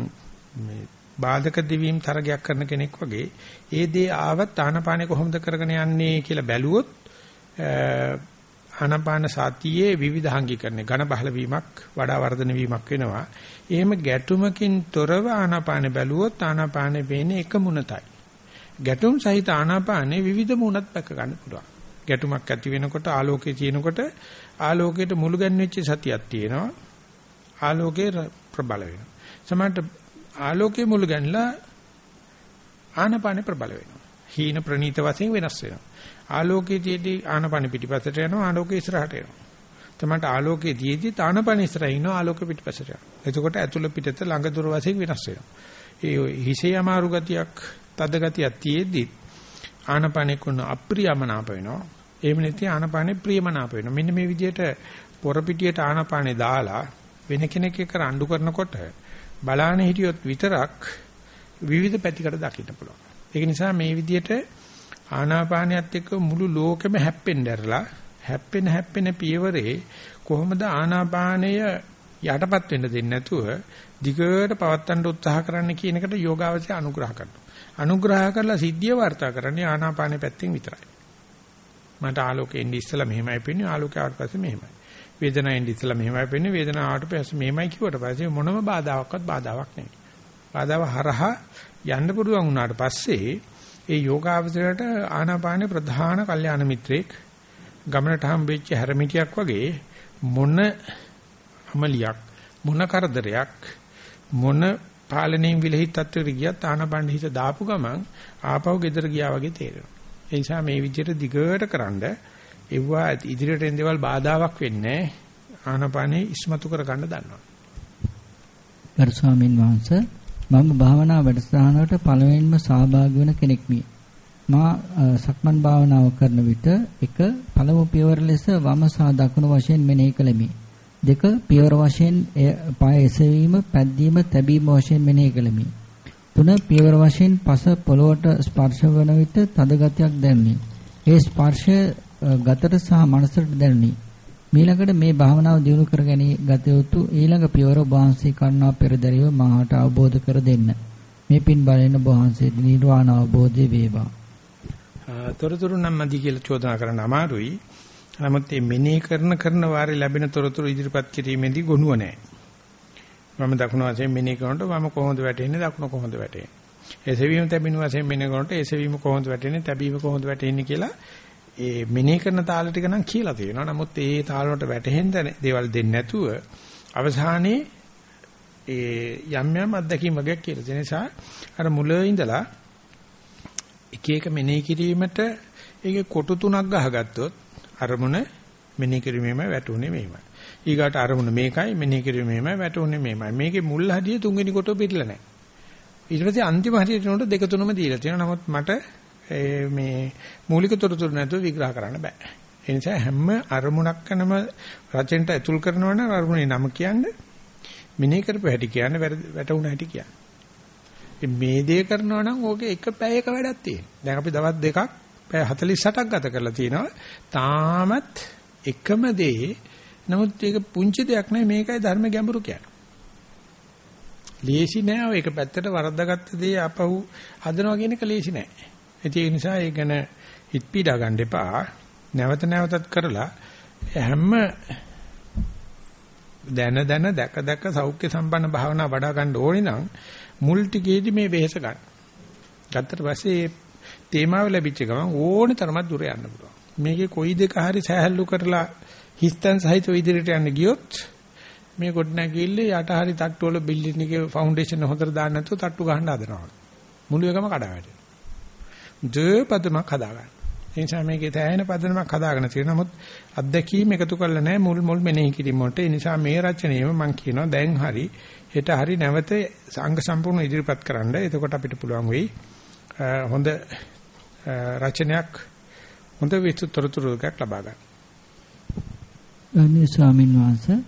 මේ බාධක දිවීම් තරගයක් කරන කෙනෙක් වගේ ඒ දේ ආවත් ආනපානෙ කොහොමද කරගෙන යන්නේ කියලා බැලුවොත් ආනාපාන සතියේ විවිධාංගීකරණය ඝන බහල වීමක් වඩා වර්ධන වීමක් වෙනවා. එහෙම ගැටුමකින් තොරව ආනාපාන බැලුවොත් ආනාපානෙ වෙන්නේ එක මුණතයි. ගැටුම් සහිත ආනාපානෙ විවිධ මුණත් දැක ගන්න පුළුවන්. ගැටුමක් ඇති වෙනකොට ආලෝකයේ තියෙනකොට ආලෝකයට මුළු ගැන්වෙච්ච සතියක් තියෙනවා. ආලෝකයේ ප්‍රබල වෙනවා. සමහරට ආලෝකයේ මුළු ගැන්ලා ආනාපානෙ ප්‍රබල වෙනවා. හීන ප්‍රනීත වශයෙන් වෙනස් වෙනවා. ආලෝකයේ තියදී ආනපන පිටිපස්සට යනවා ආලෝකයේ ඉස්සරහට එනවා. තමන්ට ආලෝකයේ තියදී ආනපන ඉස්සරහින් ඉන්නවා ආලෝකෙ පිටිපස්සට යනවා. එතකොට ඇතුළ පිටත ළඟ දුර වශයෙන් වෙනස් වෙනවා. ඒ හිසේ අමාරු ගතියක්, තද ගතියක් තියේදී ආනපනේ කොන අප්‍රියමනාප වෙනවා. එහෙම නැති ආනපනේ ප්‍රියමනාප වෙනවා. මෙන්න මේ විදිහට පොර පිටියට ආනපනේ දාලා වෙන කෙනෙක් එක්ක රණ්ඩු කරනකොට බලාන හිටියොත් විතරක් විවිධ පැතිකඩ දකින්න පුළුවන්. ඒක නිසා මේ විදිහට ආනාපානියත් එක්ක මුළු ලෝකෙම හැප්පෙන්න ඇරලා හැප්පෙන හැප්පෙන පියවරේ කොහොමද ආනාපානය යටපත් වෙන්න දෙන්නේ නැතුව දිගට පවත්වන්න උත්සාහ කරන්න කියන එකට යෝගාවචය අනුග්‍රහ කරනවා. අනුග්‍රහ කරලා සිද්ධිය වර්තා කරන්නේ ආනාපානෙ පැත්තෙන් විතරයි. මට ආලෝකෙ ඉඳි ඉස්සලා මෙහෙමයි පෙන්නේ ආලෝකය ආවට පස්සේ මෙහෙමයි. වේදනාවෙන් ඉඳි ඉස්සලා මෙහෙමයි පෙන්නේ වේදනාව ආවට පස්සේ මෙහෙමයි කිව්වට පස්සේ මොනම බාධාවක්වත් බාධාවක් නෙවෙයි. බාධාව හරහා යන්න පුළුවන් වුණාට පස්සේ ඒ යෝගාවචරයට ආනාපානේ ප්‍රධාන කල්යාණ මිත්‍රෙක් ගමනට හම්බෙච්ච හැරමිටියක් වගේ මොන අමලියක් මොන කරදරයක් මොන පාලනයෙන් විලහිත තත්ත්වයට ගියත් ආනාපාන හිත දාපු ගමන් ආපහු ගෙදර ගියා වගේ තේරෙනවා. ඒ නිසා මේ විදිහට දිගට කරන්ඩ එව්වා ඉදිරියට එන දේවල් බාධාවක් වෙන්නේ ආනාපානේ ඉස්මතු කර ගන්න දන්නවා. ගරු ස්වාමින් වහන්සේ මම භාවනා වැඩසටහනකට පළවෙනිම සහභාගී වන කෙනෙක්මි. මා සක්මන් භාවනාව කරන විට එක පළමු පියවර ලෙස වම සහ දකුණු වශයෙන් මෙනෙහි කළෙමි. දෙක පියවර වශයෙන් පාය එසවීම, පැද්දීම, තැබීම වශයෙන් මෙනෙහි කළෙමි. තුන පියවර වශයෙන් පස පොළොවට ස්පර්ශ වන විට තද ගතියක් දැනුනි. ඒ ස්පර්ශය ගතට සහ මනසට දැනුනි. මීළඟට මේ භාවනාව දියුණු කර ගැනීම ගත යුතු ඊළඟ පියවර වහන්සේ කරුණා පෙරදරිව මාහට අවබෝධ කර දෙන්න. මේ පින් බලෙන වහන්සේට නිර්වාණ අවබෝධය වේවා. තොරතුරු නම් මදි කියලා චෝදනා කරන්න අමාරුයි. නමුත් මේ මෙනෙහි කරන කරන වාරේ ලැබෙන තොරතුරු ඉදිරිපත් කිරීමේදී ගොනුව නැහැ. මම දකුණු වශයෙන් මෙනෙහි කරනකොට මම කොහොමද වැටෙන්නේ දකුණ කොහොමද වැටෙන්නේ. එසවීම තැබීම වශයෙන් මෙනෙහි කරනකොට එසවීම කොහොමද වැටෙන්නේ තැබීම කොහොමද වැටෙන්නේ කියලා ඒ මෙනෙහි කරන තාල ටික නම් කියලා තියෙනවා. නමුත් ඒ තාල වලට වැටෙන්න දේවල් දෙන්නේ නැතුව අවසානයේ ඒ යම් යම් අත්දැකීම් වගේක් කියලා තියෙන නිසා අර මුල ඉඳලා එක එක මෙනෙහි කිරීමට ඒකේ කොටු තුනක් ගහගත්තොත් අරමුණ මෙනෙහි කිරීමෙම වැටුනේ මේමය. ඊගාට අරමුණ මේකයි මෙනෙහි කිරීමෙම වැටුනේ මේමය. මේකේ මුල් හදියේ තුන්වෙනි කොටුව පිළිලා නැහැ. ඊට පස්සේ අන්තිම හරියට උනට දෙක තුනම දීලා තියෙනවා. නමුත් මට මේ මූලික තොරතුරු නැතුව විග්‍රහ කරන්න බෑ. ඒ නිසා හැම අරමුණක් කරනම රචනෙට ඇතුල් කරනවා නම් අරමුණේ නම කියන්නේ මිනේ කරපු හැටි කියන්නේ වැටුණ හැටි කියන්නේ. මේ දේ කරනවා නම් ඕකේ එක පැයක වැඩක් තියෙනවා. දැන් අපි දවස් දෙකක් පැය 48ක් ගත කරලා තිනවා. තාමත් එකම දේ නමුත් ඒක පුංචි දෙයක් නෙවෙයි මේකයි ධර්ම ගැඹුරු කියන්නේ. ලේසි නෑ ඔය එක පැත්තට වරද්දාගත්ත දේ අපහු හදනවා කියන එක ලේසි නෑ. ඒ නිසා ඒ ගැන හිත පීඩා ගන්න එපා. නැවත නැවතත් කරලා හැම දැන දැන දැක දැක සෞඛ්‍ය සම්පන්න භාවනා වඩා ගන්න ඕනේ නම් මුල් ටිකේදී මේ වෙහෙස ගන්න. ගත්තට පස්සේ තේමාව ලැබිච්ච ගමන් ඕනේ තරමක් දුර යන්න පුළුවන්. මේකේ කොයි දෙක හරි සහැල්ලු කරලා හිස්තන් සහිතව ඉදිරියට යන්න ගියොත් මේ ගොඩනැගිල්ල යට හරි තට්ටු වල බිල්ඩින් එකේ ෆවුන්ඩේෂන් හොදට දාන්න නැතුව තට්ටු ගහන්න හදනවා. මුළු එකම කඩා වැටෙනවා. දෙපදමක් හදාගන්න. ඒ නිසා මේකේ තැහෙන පදනමක් හදාගෙන තියෙනවා. නමුත් අත්දැකීම් එකතු කරලා නැහැ මුල් මුල් මෙනෙහි කිරීම වලට. ඒ නිසා මේ රචනයේම මම කියනවා දැන් හරි හෙට හරි නැවත සංඝ සම්පූර්ණ ඉදිරිපත් කරන්න. එතකොට අපිට පුළුවන් වෙයි හොඳ රචනයක් හොඳ විස්තරතුරු එකක් ලබා ගන්න. ගෞරවනීය ස්වාමින් වහන්සේ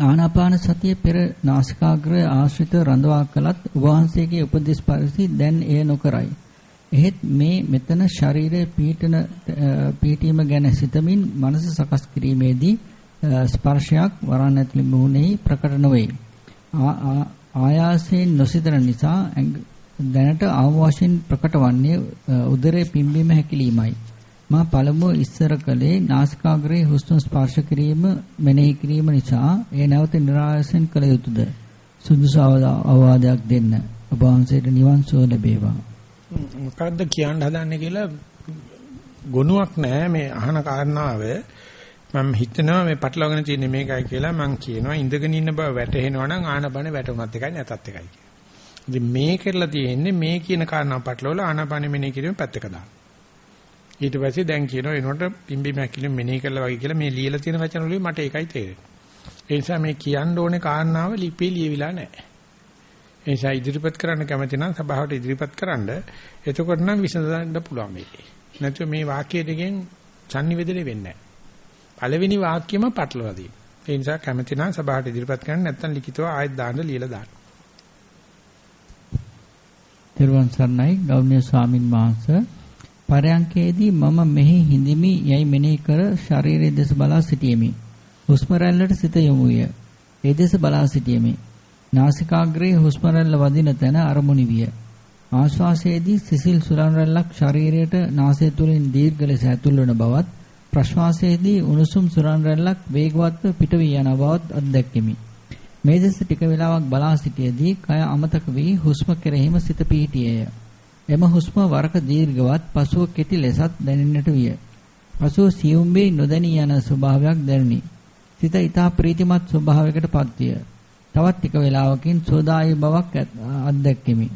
ආනාපාන සතිය පෙර නාසිකාග්‍රය ආශ්‍රිත රඳවා කළත් වහන්සේගේ උපදේශ පරිදි දැන් එය නොකරයි. එහෙත් මේ මෙතන ශරීරයේ පීඨන පීඨීම ගැන සිතමින් මනස සකස් කිරීමේදී ස්පර්ශයක් වරන් ඇතුළේ මුහුණෙහි ප්‍රකට නොවේ. ආයාසයෙන් නොසිතන නිසා දැනට අවවශයෙන් ප්‍රකට වන්නේ උදරයේ පිම්බීම හැකිලීමයි. මා පළමුව ඉස්සර කළේ නාසිකාග්‍රයේ හුස්ම ස්පර්ශ කිරීම මෙනෙහි කිරීම නිසා ඒ නැවත નિરાයසෙන් කළ යුතුයද? සුදුසු අවවාදයක් දෙන්න. ඔබ වහන්සේට නිවන් සුව ලැබේවා. මොකද්ද කියන්න හදන්නේ කියලා ගොනුවක් නැහැ මේ අහන කාරණාව මම හිතනවා මේ පටලවාගෙන තියෙන්නේ මේකයි කියලා මම කියනවා ඉඳගෙන ඉන්න බව වැටහෙනවා නම් ආනපන වැටුණත් එකයි නැතත් එකයි කියලා. ඉතින් මේ කරලා තියෙන්නේ මේ කියන කාරණා පටලවලා ආනපන මෙනෙහි කිරීම පැත්තක දාන්න. ඊට පස්සේ දැන් කියනවා එනකොට පිම්බි මැකිලි මෙනෙහි කළා වගේ කියලා මේ ලියලා තියෙන වචන වලින් මට ඒකයි තේරෙන්නේ. ඒ නිසා මේ කියන්න ඕනේ කාරණාව ලිපිේ ලියවිලා නැහැ. ඒ නිසා ඉදිරිපත් කරන්න කැමති නම් සභාවට ඉදිරිපත් කරන්න. එතකොට නම් විසඳන්න පුළුවන් මේක. නැත්නම් මේ වාක්‍ය දෙකෙන් sannivedana වෙන්නේ නැහැ. පළවෙනි වාක්‍යෙම පටලවා දී. ඒ නිසා කැමති නම් සභාවට ඉදිරිපත් කරන්න නැත්නම් ලිඛිතව ආයෙත් දාන්න ලියලා දාන්න. තෙරුවන් සරණයි ගෞරවනීය ස්වාමින් වහන්සේ පරයන්කේදී මම මෙහි හිඳිමි යයි මෙනෙහි කර ශරීරයේ දෙස බලා සිටියෙමි. හුස්ම රැල්ලට සිත යොමු විය. ඒ දෙස බලා සිටියෙමි. නාසිකාග්‍රයේ හුස්ම රැල්ල වදින තැන අරමුණි විය. ආශ්වාසයේදී සිසිල් සුලන් රැල්ලක් ශරීරයට නාසය තුලින් දීර්ඝ ලෙස ඇතුල් වන බවත් ප්‍රශ්වාසයේදී උණුසුම් සුලන් රැල්ලක් වේගවත්ව පිට වී යන බවත් අත්දැක්කෙමි. මේ දෙස ටික වේලාවක් බලා සිටියේදී කය අමතක වී හුස්ම කෙරෙහිම සිත පිහිටියේය. එම හුස්ම වරක දීර්ඝවත් පසුව කෙටි ලෙසත් දැනෙන්නට විය. පසුව සියුම් වේ නොදැනී යන ස්වභාවයක් දැනුනි. සිත ඊතා ප්‍රීතිමත් ස්වභාවයකට පත්විය. තවත් ටික වේලාවකින් සෝදායි බවක් අත්දැක්කෙමි.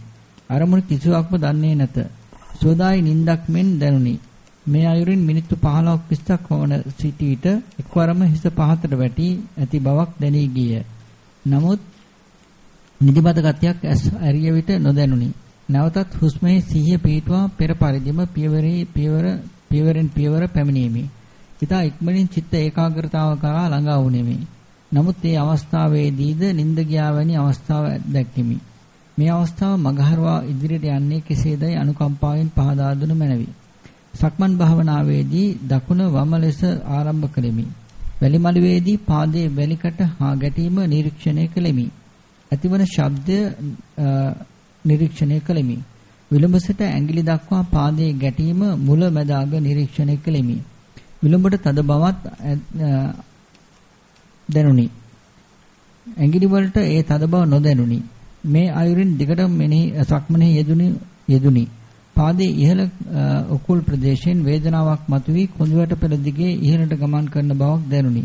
අරමුණු කිසිවක්ම දන්නේ නැත. සෝදායි නිින්දක් මෙන් දැනුනි. මේ අයුරින් මිනිත්තු 15ක් 20ක් වන සිටි විට එක්වරම හිස පහතට වැටි ඇති බවක් දැනී ගිය. නමුත් නිදිමත ගතියක් ඇස් ඇරිය විට නොදැනුනි. නැවතත් හුස්මේ සිහිය පිහිටුවා පෙර පරිදිම පියවරේ පියවර පියවරෙන් පියවර පැමිණීමේ. ඊතා ඉක්මනින් චිත්ත ඒකාග්‍රතාව කරා ළඟා වුනේමි. නමුත් මේ අවස්ථාවේදීද නිින්ද ගියා වැනි අවස්ථාව දැක්කෙමි. මේ අවස්ථාව මගහරවා ඉදිරියට යන්නේ කෙසේදයි අනුකම්පාවෙන් පහදා දුන මැනවි. සක්මන් භාවනාවේදී දකුණ වම ලෙස ආරම්භ කළෙමි. වැලිමළුවේදී පාදයේ වැලිකට හා ගැටීම නිරීක්ෂණය කළෙමි. ඇතිවන ශබ්දය නිරීක්ෂණය කළෙමි. විලුඹසට ඇඟිලි දක්වා පාදයේ ගැටීම මුල මැද අග නිරීක්ෂණය කළෙමි. විලුඹට තද බවත් දැනුනි. ඇඟිලි වලට ඒ තද බව නොදැනුනි. මේ අයුරින් දිගටම මෙනෙහි සක්මනේ යෙදුනි යෙදුනි. පාදයේ ඉහළ උකුල් ප්‍රදේශයෙන් වේදනාවක් මතුවී කොඳුයට පෙර දිගේ ඉහළට ගමන් කරන බවක් දැනුනි.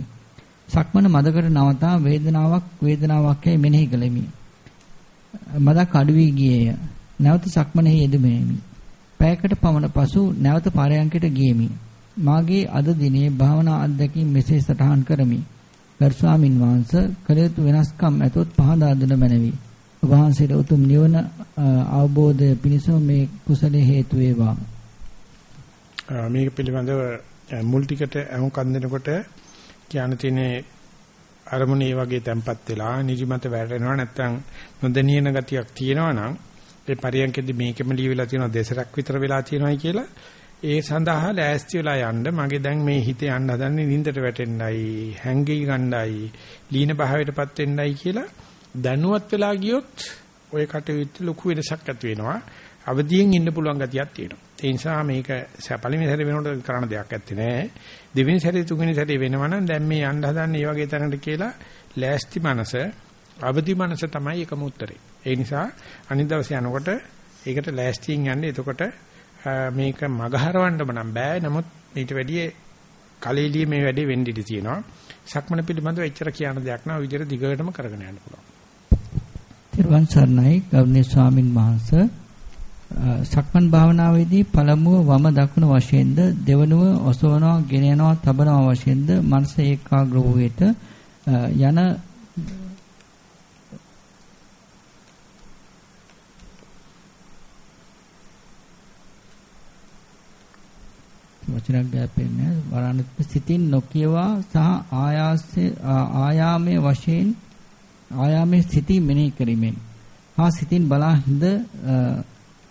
සක්මන මදකට නවතා වේදනාවක් වේදනාවක් යයි මෙනෙහි කළෙමි. මදක් අඩු වී ගියේය. නැවත සක්මනේ යෙදුමෙමි. පැයකට පමණ පසු නැවත පාරයන්කට ගියෙමි. මාගේ අද දිනේ භාවනා අත්දැකීම් මෙසේ සටහන් කරමි. ගරු ස්වාමින් වහන්සේ කළ යුතු වෙනස්කම් ඇතොත් පහදා දුන මැනවි. වහන්සේට උතුම් නිවන අවබෝධය පිණිස මේ කුසලයේ හේතු වේවා. මේක පිළිබඳව මුල් ටිකට අහුම්කම් දෙනකොට කියන්න තියෙන්නේ අරමුණේ වගේ තැම්පත් වෙලා නිදිමත වැටෙනවා නැත්නම් නොදැනියන ගතියක් තියෙනවා නම් ඒ පරියන්කෙදි මේකෙම ලියවිලා තියෙනවා දෙසරක් විතර වෙලා තියෙනවායි කියලා ඒ සඳහා ලෑස්ති වෙලා යන්න මගේ දැන් මේ හිතේ යන්න හදන්නේ නින්දට වැටෙන්නයි හැංගී ගන්නයි ලීන භාවයටපත් වෙන්නයි කියලා දැනුවත් වෙලා ගියොත් ওই කටයුත්ත ලොකු වෙනසක් ඇති වෙනවා. අවදියෙන් ඉන්න පුළුවන් ගතියක් තියෙනවා. ඒ නිසා මේක පළවෙනි සැරේ වෙනකොට කරන්න දෙයක් ඇත්තේ නෑ. දෙවෙනි සැරේ තුන්වෙනි සැරේ වෙනවනම් දැන් මේ යන්න හදන්නේ මේ වගේ තැනකට කියලා ලෑස්ති මනස, අවදි මනස තමයි එකම උත්තරේ. ඒ නිසා අනිත් දවසේ යනකොට ඒකට ලෑස්තියෙන් යන්නේ. එතකොට මේක මගහරවන්නම නම් බෑ. නමුත් ඊට වැඩිය කලෙලිය මේ වැඩේ වෙන්න ඉඩ තියෙනවා. සක්මන පිළිබඳව එච්චර කියන දෙයක් නෑ. ඔය විදිහට දිගටම කරගෙන යන්න පුළුවන්. තිරුවන් සරණයි ගෞරවනීය ස්වාමින් වහන්සේ සක්මන් භාවනාවේදී පළමුව වම දකුණ වශයෙන්ද දෙවනුව ඔසවනවා ගෙන යනවා තබනවා වශයෙන්ද මනස ඒකාග්‍ර වූ විට යන වචනක් ගැපෙන්නේ වරණත් සිතින් නොකියවා සහ ආයාසයේ ආයාමයේ වශයෙන් ආයාමයේ සිටී මෙනෙහි කරීමෙන් හා සිතින් බලා හිඳ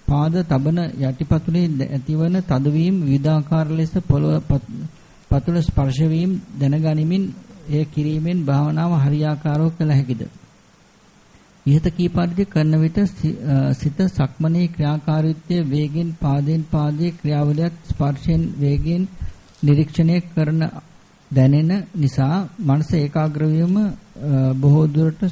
පාද තබන යටිපතුලේ ඇතිවන තදවීම විවිධාකාර ලෙස පොළව පතුල ස්පර්ශ වීම දැනගනිමින් එය කිරීමෙන් භාවනාව හරියාකාරව කළ හැකිද? ඉහත කී පරිදි කරන විට සිත සක්මනේ ක්‍රියාකාරීත්වය වේගෙන් පාදයෙන් පාදයේ ක්‍රියාවලියත් ස්පර්ශයෙන් වේගෙන් නිරීක්ෂණය කරන දැනෙන නිසා මනස ඒකාග්‍ර වීම බොහෝ දුරට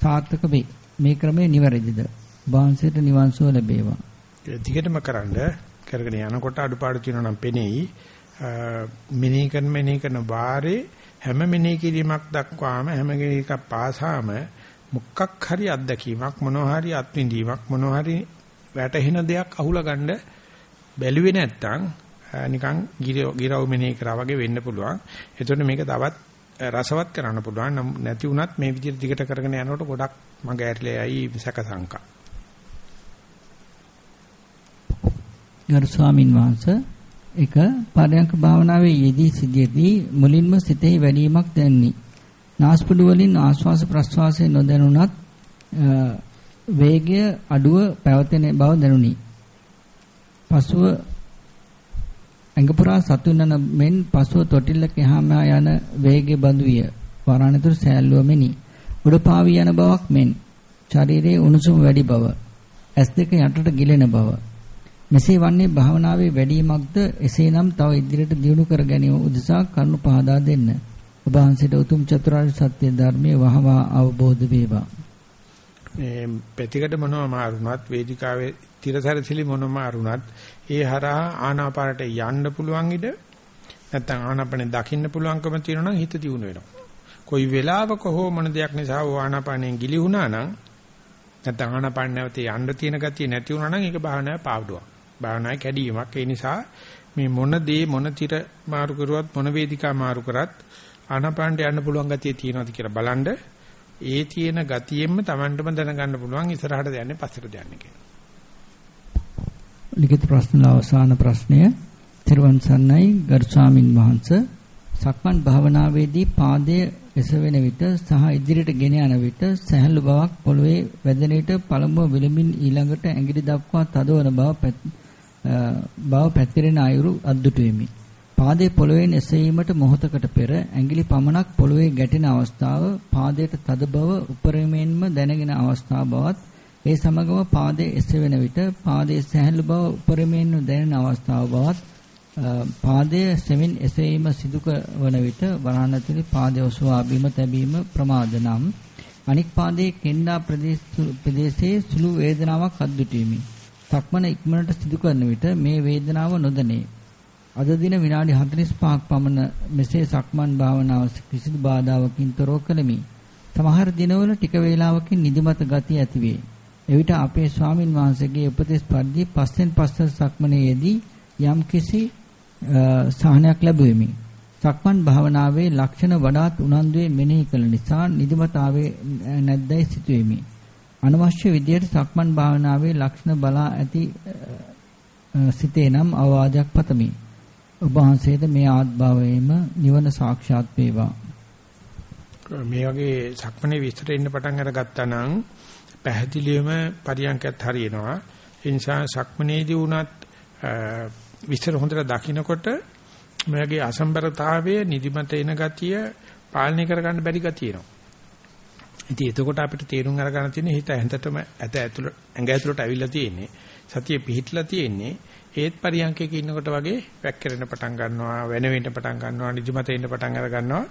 සාර්ථක වේ. මේ ක්‍රමය නිවැරදිද? වහන්සේට නිවන් සුව ලැබේවා. දිගටම කරන්න කරගෙන යනකොට අඩුපාඩු තියෙනවා නම් පෙනෙයි. මිනී කරන මිනී කරන වාරේ හැම මිනී කිරීමක් දක්වාම හැම එකක් පාසාම මුක්කක් හරි අත්දැකීමක් මොනවා හරි අත්විඳීමක් මොනවා හරි වැටහෙන දෙයක් අහුලා ගන්න බැලුවේ නැත්තම් නිකන් ගිරව් මෙනෙහි කරා වගේ වෙන්න පුළුවන්. එතකොට මේක තවත් රසවත් කරන්න පුළුවන්. නැති වුණත් මේ විදිහට දිගට කරගෙන යනකොට ගොඩක් මග ඇරිලා යයි සැක සංකා. ගරු ස්වාමින් වහන්සේ එක පරයන්ක භාවනාවේ යෙදී සිටියේදී මුලින්ම සිතෙහි වැඩිමක් දැනිනි. නාස්පුඩු වලින් ආශ්වාස ප්‍රශ්වාසයේ නොදැනුණත් වේගය අඩුව පැවතෙන බව දැනුනි. පසුව ඇඟ පුරා සතු වෙනන මෙන් පසුව තොටිල්ලක එහාම යන වේගය බඳු විය. වරණතුරු සෑල්ලුව මෙනි. උඩ පාවී යන බවක් මෙන් ශරීරයේ උණුසුම වැඩි බව. ඇස් දෙක යටට ගිලෙන බව. මෙසේ වන්නේ භාවනාවේ වැඩිමක්ද එසේනම් තව ඉදිරියට දියුණු කර ගැනීම උදෙසා කරුණු පහදා දෙන්න. ඔබ වහන්සේට උතුම් චතුරාර්ය සත්‍ය ධර්මයේ වහවා අවබෝධ වේවා. මේ පැතිකඩ මොනවම මාරුණත් වේදිකාවේ තිරසරසිලි මොනම අරුණත් ඒ හරහා ආනාපානට යන්න පුළුවන් ඉඩ නැත්නම් ආනාපානේ දකින්න පුළුවන්කම තියෙනවා නම් හිත දියුණු වෙනවා. කොයි වෙලාවක හෝ මොන දෙයක් නිසා ආනාපානෙන් ගිලිහුණා නම් නැත්නම් ආනාපාන නැවත යන්න තියෙන ගතිය නැති වුණා නම් ඒක භාවනාවේ පාවඩුවක්. භාවනාවේ කැඩීමක්. ඒ නිසා මේ මොන දේ මොන තිර මාරු කරුවත් මොන වේදිකා මාරු කරත් ආනාපානට යන්න පුළුවන් ගතිය තියෙනවද කියලා බලන්න ඒ තියෙන ගතියෙන්ම Tamanටම දැනගන්න පුළුවන් ඉස්සරහට යන්නේ පස්සට යන්නේ කියලා. ලිඛිත ප්‍රශ්න අවසාන ප්‍රශ්නය තිරුවන් සරණයි ගරු ස්වාමින් වහන්සේ සක්මන් භාවනාවේදී පාදයේ එසවෙන විට සහ ඉදිරියට ගෙන යන විට සැහැල්ලු බවක් පොළවේ වැදෙන විට පළමුව විලමින් ඊළඟට ඇඟිලි දක්වා තදවන බව බව පැතිරෙන අයුරු අද්දුටු වෙමි. පාදයේ පොළවෙන් එසවීමට මොහොතකට පෙර ඇඟිලි පමණක් පොළවේ ගැටෙන අවස්ථාව පාදයට තද බව උපරිමයෙන්ම දැනගෙන අවස්ථාව බවත් ඒ සමගම පාදයේ එසවෙන විට පාදයේ සැහැල්ලු බව උපරිමයෙන්ම දැනෙන අවස්ථාව බවත් පාදයේ සෙමින් එසවීම සිදු වන විට වරහණතුලි පාදයේ ඔසවා බිම තැබීම ප්‍රමාද නම් අනික් පාදයේ කෙන්ඩා ප්‍රදේශයේ සුළු වේදනාවක් අද්දුටීමි. සක්මන ඉක්මනට සිදු කරන විට මේ වේදනාව නොදැනේ. අද දින විනාඩි 45ක් පමණ මෙසේ සක්මන් භාවනාව කිසිදු බාධාවකින් තොරව කළෙමි. සමහර දිනවල ටික වේලාවකින් නිදිමත ගතිය ඇතිවේ. එවිට අපේ ස්වාමින් වහන්සේගේ උපදෙස් පරිදි පස්සෙන් පස්ස සක්මනේදී යම් කිසි සහනයක් ලැබුවෙමි. සක්මන් භාවනාවේ ලක්ෂණ වඩාත් උනන්දුවේ මෙනෙහි කළ නිසා නිදිමත ආවේ නැද්දයි සිතුවෙමි. අනවශ්‍ය විදියට සක්මන් භාවනාවේ ලක්ෂණ බලා ඇති සිතේ නම් අවවාදයක් පතමි. ඔබ වහන්සේද මේ ආත්භාවයේම නිවන සාක්ෂාත් වේවා. මේ වගේ සක්මනේ විස්තර ඉන්න පටන් අරගත්තා නම් පැහැදිලිවම පරියන්කත් හරියනවා. ඒ නිසා සක්මනේදී වුණත් විස්තර හොඳට දකිනකොට මේ වගේ අසම්බරතාවය නිදිමත එන ගතිය පාලනය කරගන්න බැරි ගතිය එනවා. ඉතින් එතකොට අපිට තේරුම් අරගන්න තියෙන්නේ හිත ඇඳටම ඇත ඇතුළ ඇඟ ඇතුළට ඇවිල්ලා තියෙන්නේ. සතිය පිහිටලා තියෙන්නේ. ඒත් පරියන්කයක ඉන්නකොට වගේ වැක්කිරෙන පටන් ගන්නවා, වෙන වෙන්න පටන් ගන්නවා, නිදිමත එන්න පටන් අර ගන්නවා.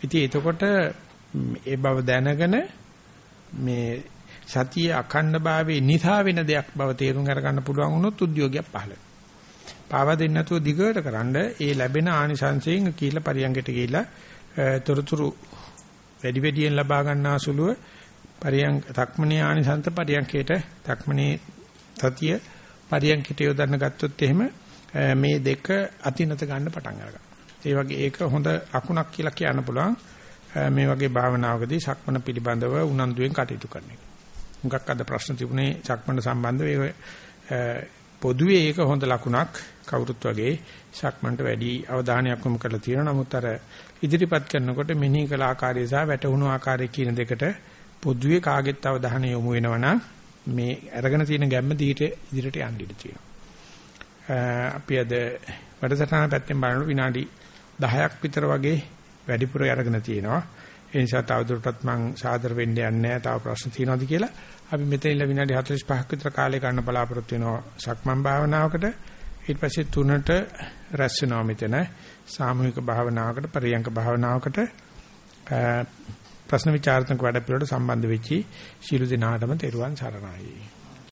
ඉතින් එතකොට ඒ බව දැනගෙන මේ සතිය අඛණ්ඩභාවයේ නිසා වෙන දෙයක් බව තේරුම් අරගන්න පුළුවන් වුණොත් උද්‍යෝගයක් පහළ පාවා දෙන්න නැතුව දිගට කරන්ඩ ඒ ලැබෙන ආනිසංසයෙන් කියලා පරියංගයට ගිහිලා තොරතුරු වැඩි වැඩියෙන් ලබා ගන්නා සුළුව පරියංග තක්මනේ ආනිසංස පරියංගයට තක්මනේ සතිය පරියංගයට යොදන්න ගත්තොත් එහෙම මේ දෙක අතිනත ගන්න පටන් අරගන්නවා. ඒ වගේ ඒක හොඳ අකුණක් කියලා කියන්න පුළුවන්. මේ වගේ භාවනාවකදී සක්මන පිළිබඳව උනන්දුවෙන් කටයුතු කරන එක. මුගක් අද ප්‍රශ්න තිබුණේ සක්මන සම්බන්ධව ඒක පොදුවේ ඒක හොඳ ලකුණක් කවුරුත් වගේ සක්මන්ට වැඩි අවධානයක් යොමු කරලා තියෙනවා. නමුත් අර ඉදිරිපත් කරනකොට මෙනෙහි කළ ආකාරය සහ වැටහුණු ආකාරය කියන දෙකට පොදුවේ කාගෙත් අවධානය යොමු වෙනවා මේ අරගෙන තියෙන ගැම්ම දීට ඉදිරියට යන්න ඉඩ තියෙනවා. අපි අද වැඩසටහන පැත්තෙන් බලනකොට විනාඩි 10ක් විතර වගේ වැඩිපුර අරගෙන තියෙනවා. ඒ නිසා තවදුරටත් මම සාදර වෙන්න යන්නේ නැහැ. තව ප්‍රශ්න තියෙනවද කියලා. අපි මෙතන ඉන්න විනාඩි 45ක් විතර කාලය ගන්න බලාපොරොත්තු වෙනවා සක්මන් භාවනාවකට. ඊට පස්සේ තුනට රැස් වෙනවා මෙතන සාමූහික භාවනාවකට පරියංක භාවනාවකට ප්‍රශ්න විචාරත්මක වැඩ පිළිවෙලට සම්බන්ධ වෙච්චි ශිළු දිනාටම තෙරුවන් සරණයි.